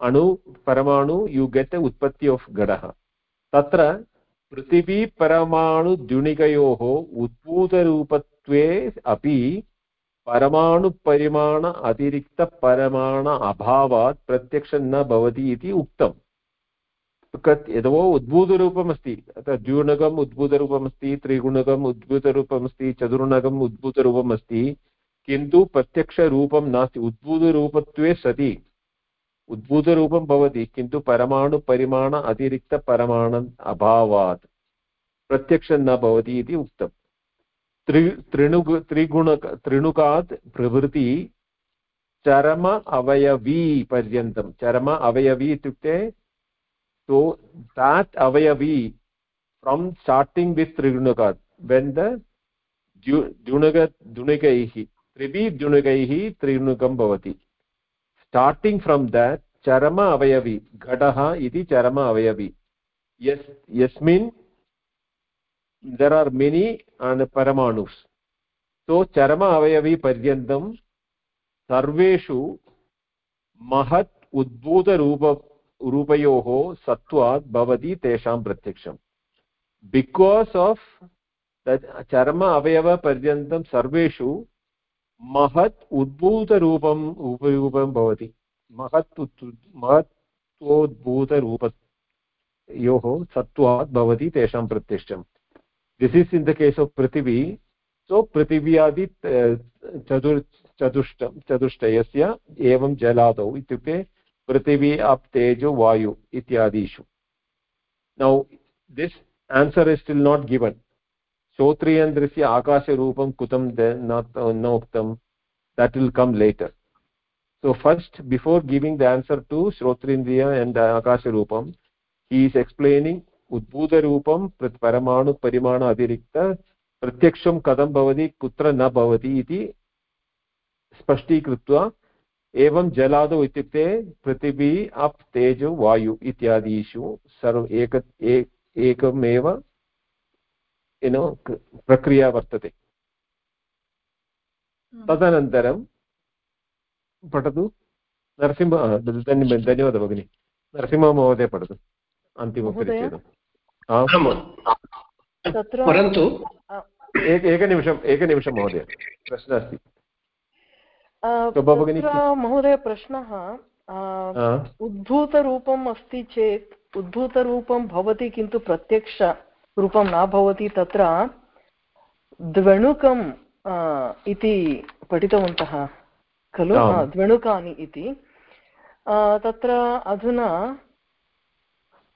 अणु परमाणु you get उत्पत्ति of गडः तत्र पृथिवी परमाणुद्युणिकयोः उद्भूतरूपत्वे अपि परमाणुपरिमाण अतिरिक्तपरमाण अभावात् प्रत्यक्षं न भवति इति उक्तम्। यतो उद्भूतरूपमस्ति, अतः द्विगुणकम् उद्भूतरूपमस्ति त्रिगुणकम् उद्भूतरूपमस्ति चतुर्णकम् उद्भूतरूपमस्ति, किन्तु प्रत्यक्षरूपं नास्ति, उद्भूतरूपत्वे सति। उद्भूतरूपं भवति किन्तु परमाणुपरिमाण अतिरिक्तपरमाण अभावात् प्रत्यक्षं न भवति इति उक्तम् त्रि त्रिणु त्रिगुणक त्रिणुकात् प्रभृति चरम अवयवी पर्यन्तं चरम अवयवी इत्युक्ते that avayavi from starting with trigunakat when the dunaga dunagaihi tribi dunagaihi trinukam bhavati starting from that चरम अवयवी घटः इति चरम अवयवी यस् यस्मिन् देर् आर् मेनि अण्ड् परमाणुस् सो चरम अवयवी पर्यन्तं सर्वेषु महत् उद्भूतरूप रूपयोः सत्त्वात् भवति तेषां प्रत्यक्षम् बिकास् आफ् चरम अवयवपर्यन्तं सर्वेषु महत् उद्भूतरूपम् उपरूपं भवति। महत् महत्वोद्भूतरूपयोः सत्त्वात् भवति तेषां प्रत्यक्षं this is in the case of prithvi so पृथिव्यादि चतुर्, चतुष्ट, चतुष्टयस्य एवं जलादौ इत्युक्ते पृथिवी अप् तेजो, वायु इत्यादिषु। Now this answer is still not given श्रोत्रियन्द्रस्य आकाशरूपं कुतं न उक्तं that will come later so first before giving the answer to श्रोत्रेन्द्रिय and आकाशरूपं ही इस् एक्स्प्लेनिङ्ग् उद्भूतरूपं परमाणु परिमाण अतिरिक्त, प्रत्यक्षं कथं भवति, कुत्र न भवति इति स्पष्टीकृत्वा, एवं जलादौ इत्युक्ते पृथिवी, अप्, तेजो, वायु इत्यादिषु सर्व एक एकमेव युनो प्रक्रिया वर्तते तदनन्तरं पठतु नरसिंह धन्यवादः भगिनि नरसिंहमहोदय पठतु अन्तिमपरिच्छेदम् परन्तु एकनिमिषम् एकनिमिषं महोदय प्रश्नः अस्ति महोदय प्रश्नः उद्भूतरूपम् अस्ति चेत् उद्भूतरूपं भवति किन्तु प्रत्यक्षरूपं न भवति तत्र द्वेणुकम् इति पठितवन्तः खलु? द्वेणुकानि इति। तत्र अधुना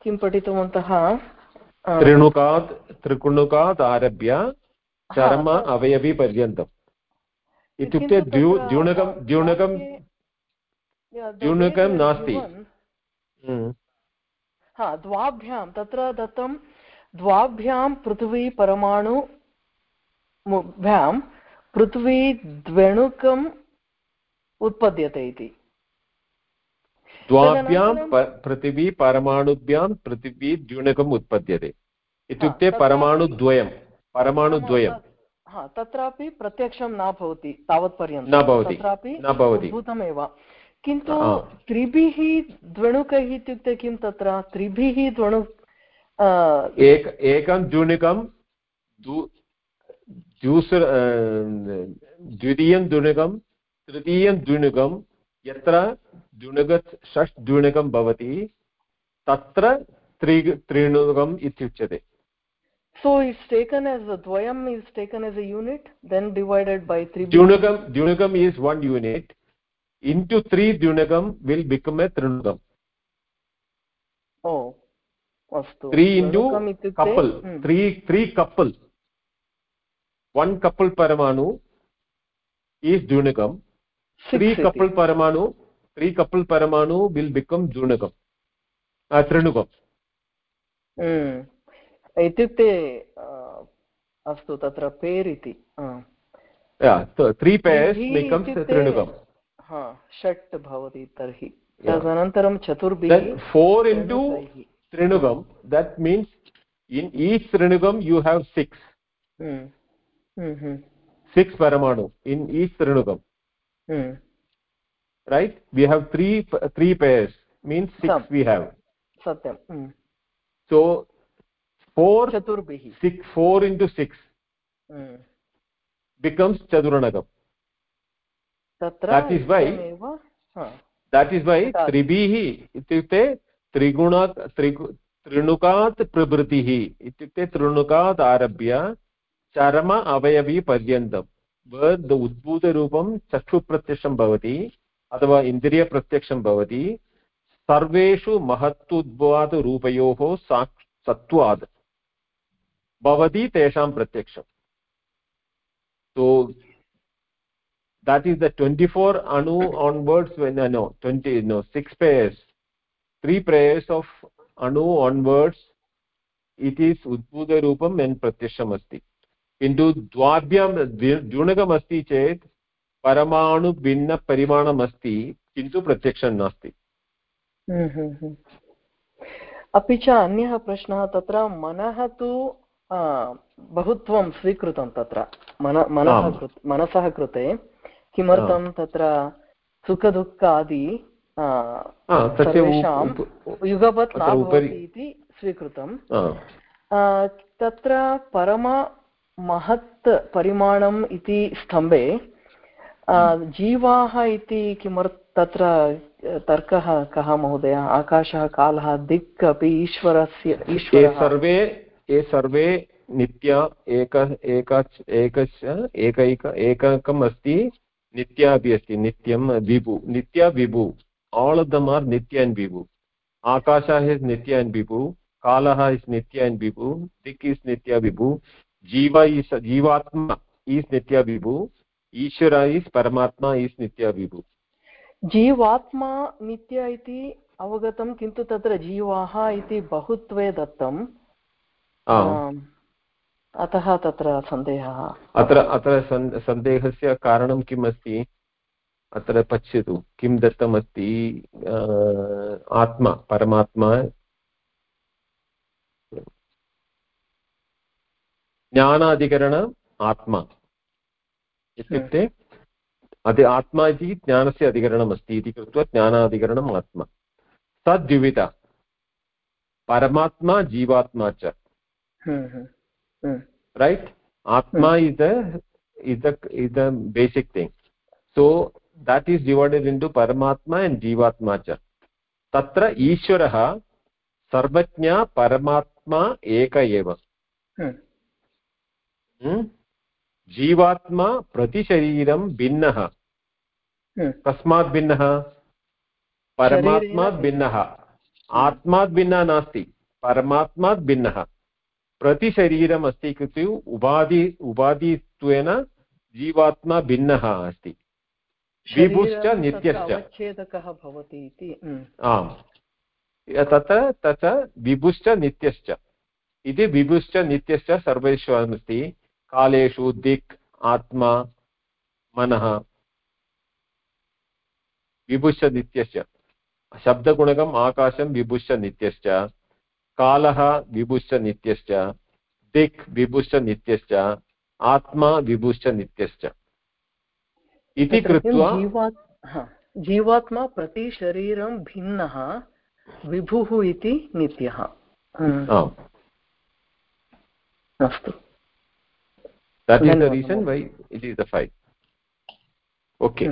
किं पठितवन्तः? त्रिणुकात् त्रिकुणुकात् आरभ्य चर्म अवयवीपर्यन्तम् इत्युक्ते द्यूणकं द्यूणकं द्यूणकं नास्ति। हम्म। हा द्वाभ्यां तत्र दत्तं द्वाभ्यां पृथ्वी परमाणु पृथ्वी द्वेणुकम् उत्पद्यते इति द्वाभ्यां पृथिवी परमाणुभ्यां पृथिवी द्यूणकम् उत्पद्यते इत्युक्ते परमाणुद्वयं परमाणुद्वयं तत्रापि प्रत्यक्षं न भवति तावत्पर्यन्तं न भवति तत्रापि न भवति भूतमेव किन्तु त्रिभिः द्वणुकैः इत्युक्ते किं तत्र त्रिभिः द्वणु एक एकं द्युणिकं द्वितीयं द्युणिकं तृतीयं द्युणिकं यत्र द्युणुक षष् द्युणुकं भवति तत्र त्रि त्रिणुकम् इत्युच्यते so it's taken as a dvayam is taken as a unit then divided by 3 dunagam dunagam is one unit into 3 dunagam will become a trinugam oh astu 3 into couple 3 3 couple one couple paramanu is dunagam 3 couple paramanu 3 couple paramanu will become dunagam uh, trinugam mm इत्युक्ते अस्तु तत्र pair इति त्री पेर्स् त्रिणुकं षट् भवति तर्हि तदनन्तरं चतुर्भिः फोर् इण्टु त्रिणुकं that means in each त्रिणुकं you have six six paramanu in each त्रिणुकं right we have three three pairs means six Some. we have satyam mm. so four chaturbihi six four into six mm. becomes chaduranagam tatra that is why that is why tribihi ityukte त्रिगुण त्रिणुकात् प्रभृतिः इत्युक्ते त्रिणुकात् आरभ्य चरम अवयवीपर्यन्तं the उद्भूतरूपं चक्षुप्रत्यक्षं भवति अथवा इन्द्रियप्रत्यक्षं भवति सर्वेषु महत्वोद्भवात् रूपयोः साक् सत्त्वात् भवति तेषां प्रत्यक्षम् so that is the 24 anu onwards when uh, no 20 no 6 pairs 3 pairs of anu onwards it is udbhuta roopam and pratyasham asti किन्तु द्वाभ्यां द्युणकम् अस्ति चेत् परमाणु भिन्नपरिमाणम् अस्ति किन्तु प्रत्यक्षं नास्ति अपि च अन्यः प्रश्नः तत्र मनः तु बहुत्वं स्वीकृतं तत्र मन मनः मनसः कृते किमर्थं तत्र सुखदुःखादि सर्वेषां युगपत् न भवति इति स्वीकृतं तत्र परम महत् परिमाणम् इति स्तम्भे जीवाः इति किमर्थ तत्र तर्कः कः महोदय? आकाशः कालः दिक् अपि ईश्वरस्य ईश्वरः। सर्वे ये सर्वे नित्य एक एक एकस्य एकैक एककम् अस्ति नित्या अपि अस्ति नित्यं विभु नित्या विभु। All of them are nitya and vibhu आकाशः इस् नित्य एण्ड् विभु कालः इस् नित्य एण्ड् विभु दिक् इस् नित्य विभु जीव इस् जीवात्मा इस् नित्य विभु ईश्वर इस् परमात्मा इस् नित्य विभु जीवात्मा नित्य इति अवगतं किन्तु तत्र जीवाः इति बहुत्वे दत्तं अतः तत्र सन्देहः अत्र अत्र सन्देहस्य कारणं किम् अस्ति अत्र पश्यतु किं दत्तमस्ति आत्मा परमात्मा? ज्ञानाधिकरण आत्मा। इत्युक्ते अदि आत्मा इति ज्ञानस्य अधिकरणमस्ति इति कृत्वा ज्ञानाधिकरणम् आत्मा। तद्विविधा परमात्मा जीवात्मा च। atma mm. is the is the is the basic thing. So that is divided into paramatma and jivatma cha. Tatra ishwarah सर्वज्ञा परमात्मा एक एव जीवात्मा प्रतिशरीरं भिन्नः कस्मात् भिन्नः परमात्मात् भिन्नः आत्मात् भिन्नः नास्ति परमात्मात् भिन्नः प्रतिशरीरम् अस्ति इत्युक्ते उपाधि उपाधित्वेन जीवात्मा भिन्नः अस्ति विभुश्च नित्यश्च। भवति इति। आम्। तत्र तत्र विभुश्च नित्यश्च। इति विभुश्च नित्यश्च सर्वेषु अस्ति कालेषु दिक् आत्मा मनः। विभुश्च नित्यश्च। शब्दगुणकम् आकाशं विभुश्च नित्यश्च। कालः विभुश्च नित्यश्च। दिक् विभुश्च नित्यश्च। आत्मा विभुश्च नित्यश्च। इति कृत्वा जीवात्मा प्रति शरीरं भिन्नः विभुः इति नित्यः। अस्तु। That is the reason why it is the fact okay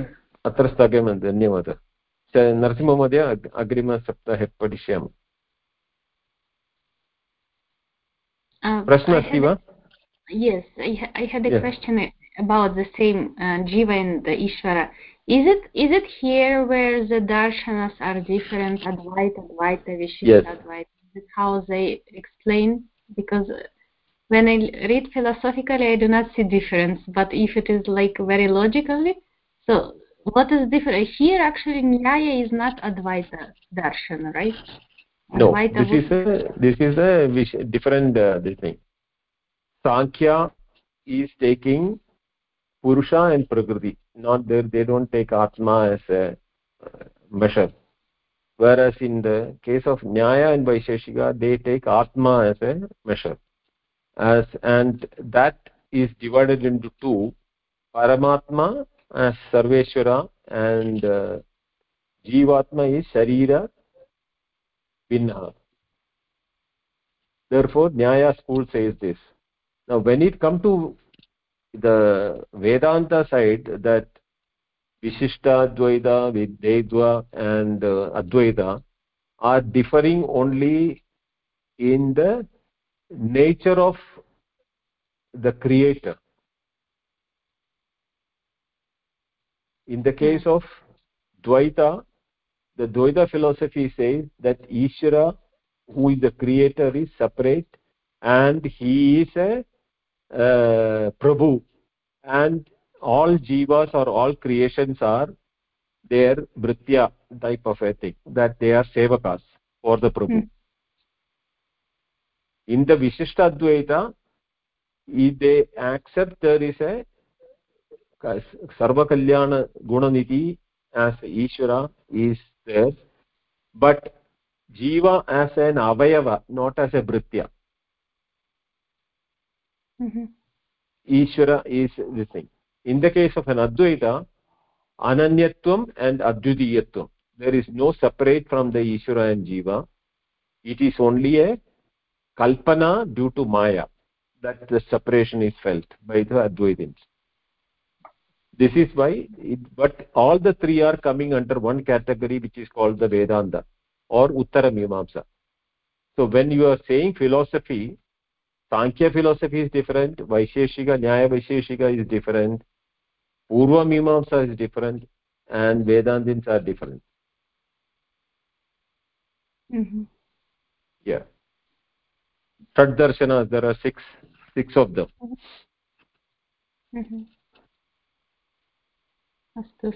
अत्र स्थगयामः धन्यवादः। नरसिंहमहोदय अग्रिमसप्ताहे पठिष्यामः। प्रश्नः अस्ति वा? yes i, I had a yes. question. About the same uh, jiva and the ishvara. Is it is it here where the darshanas are different advaita advaita vishishta yes. advaita is how they explain? Because when i read philosophically i do not see difference but if it is like very logically so what is different? Here actually nyaya is not advaita darshan right? No this is a this is a different uh, this thing. Sankhya is taking purusha and prakriti not they, they don't take atma as a uh, measure. Whereas in the case of nyaya and vaisheshika they take atma as a measure. As and that is divided into two. paramatma as sarveshwara and uh, jivatma is sharira binna therefore nyaya school says this. Now when it come to the vedanta side that vishishta advaita viddhaitva and uh, advaita are differing only in the nature of the creator. In the case of dvaita the Dvaita philosophy says that Ishvara, who is the creator, is separate and he is a Prabhu and all jivas or all creations are their Britya type of a thing, that they are sevakas for the Prabhu. Hmm. In the Vishishta Advaita, they accept there is a Sarva Kalyana Gunaniti as Ishvara is there but jiva as an avayava not as a mm -hmm. Mm-hmm. ishvara is this thing. In the case of an advaita ananyatvam and advitiyatvam. There is no separate from the ishvara and jiva. It is only a kalpana due to maya that the separation is felt by the advaitins. This is why but all the three are coming under one category which is called the vedanta or uttara mimamsa. So when you are saying philosophy sankhya philosophy is different vaisheshika nyaya vaisheshika is different purva mimamsa is different and vedantins are different mm -hmm. yeah third darshana there are six six of them mm -hmm.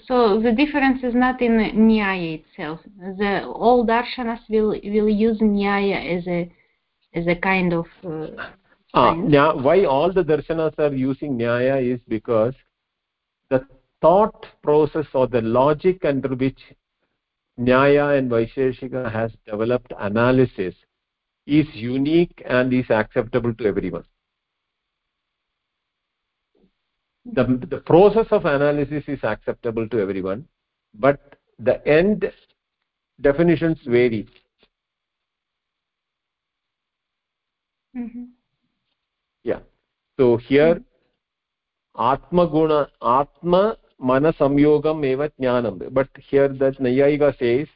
So the difference is not in Nyaya itself. The all darshanas will will use Nyaya as a as a kind of. Uh, ah, why all the darshanas are using Nyaya is because the thought process or the logic under which Nyaya and Vaisheshika has developed analysis is unique and is acceptable to everyone. The, the process of analysis is acceptable to everyone, but the end definitions vary. Mm -hmm. So here, Guna, Atma mana samyogam eva jnanam but here that nayayika says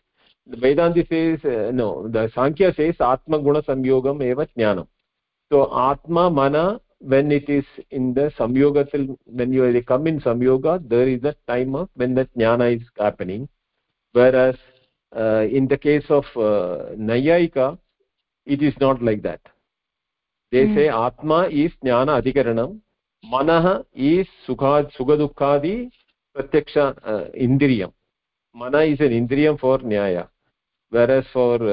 vedanti says uh, no the sankhya says atma guna samyogam eva jnanam so atma mana when it is in the samyogatil when you come in samyoga there is a time of when the jnana is happening whereas uh, in the case of uh, nayayika it is not like that देशे हम्म। आत्मा इस ज्ञान अधिकरण मन सुखा सुख दुखादि प्रत्यक्ष इंद्रिय mana is an indriya for Nyaya. Whereas for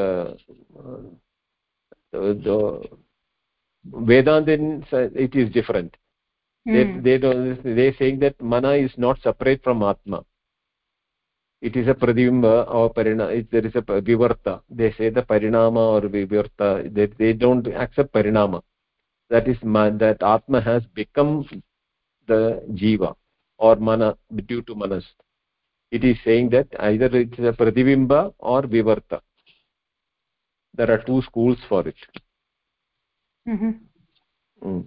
Vedanta it is different they saying that mana is not separate from atma. It is a pradibimba or parina if there is a vivarta they say the parinama or vivarta they, they don't accept parinama. That is that atma has become the jiva or mana due to manas. It is saying that either it is a pratibimba or vivarta there are two schools for it. Mm -hmm. mm.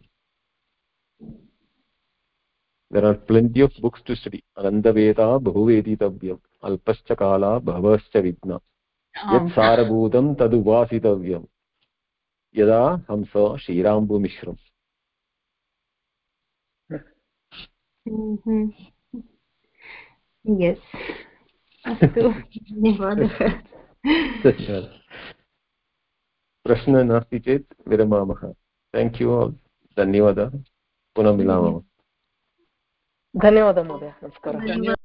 there are plenty of books to study. Anandaveda bahuveditabhyam alpascha kala bhavascha vidna यत् सारभूतं तदुपासितव्यं यदा हंस श्रीराम्बुमिश्रम् yes अस्तु धन्यवादः। प्रश्नः नास्ति चेत् विरमामः। Thank you all धन्यवादः। पुनः मिलामः। धन्यवादः महोदय। नमस्कारः।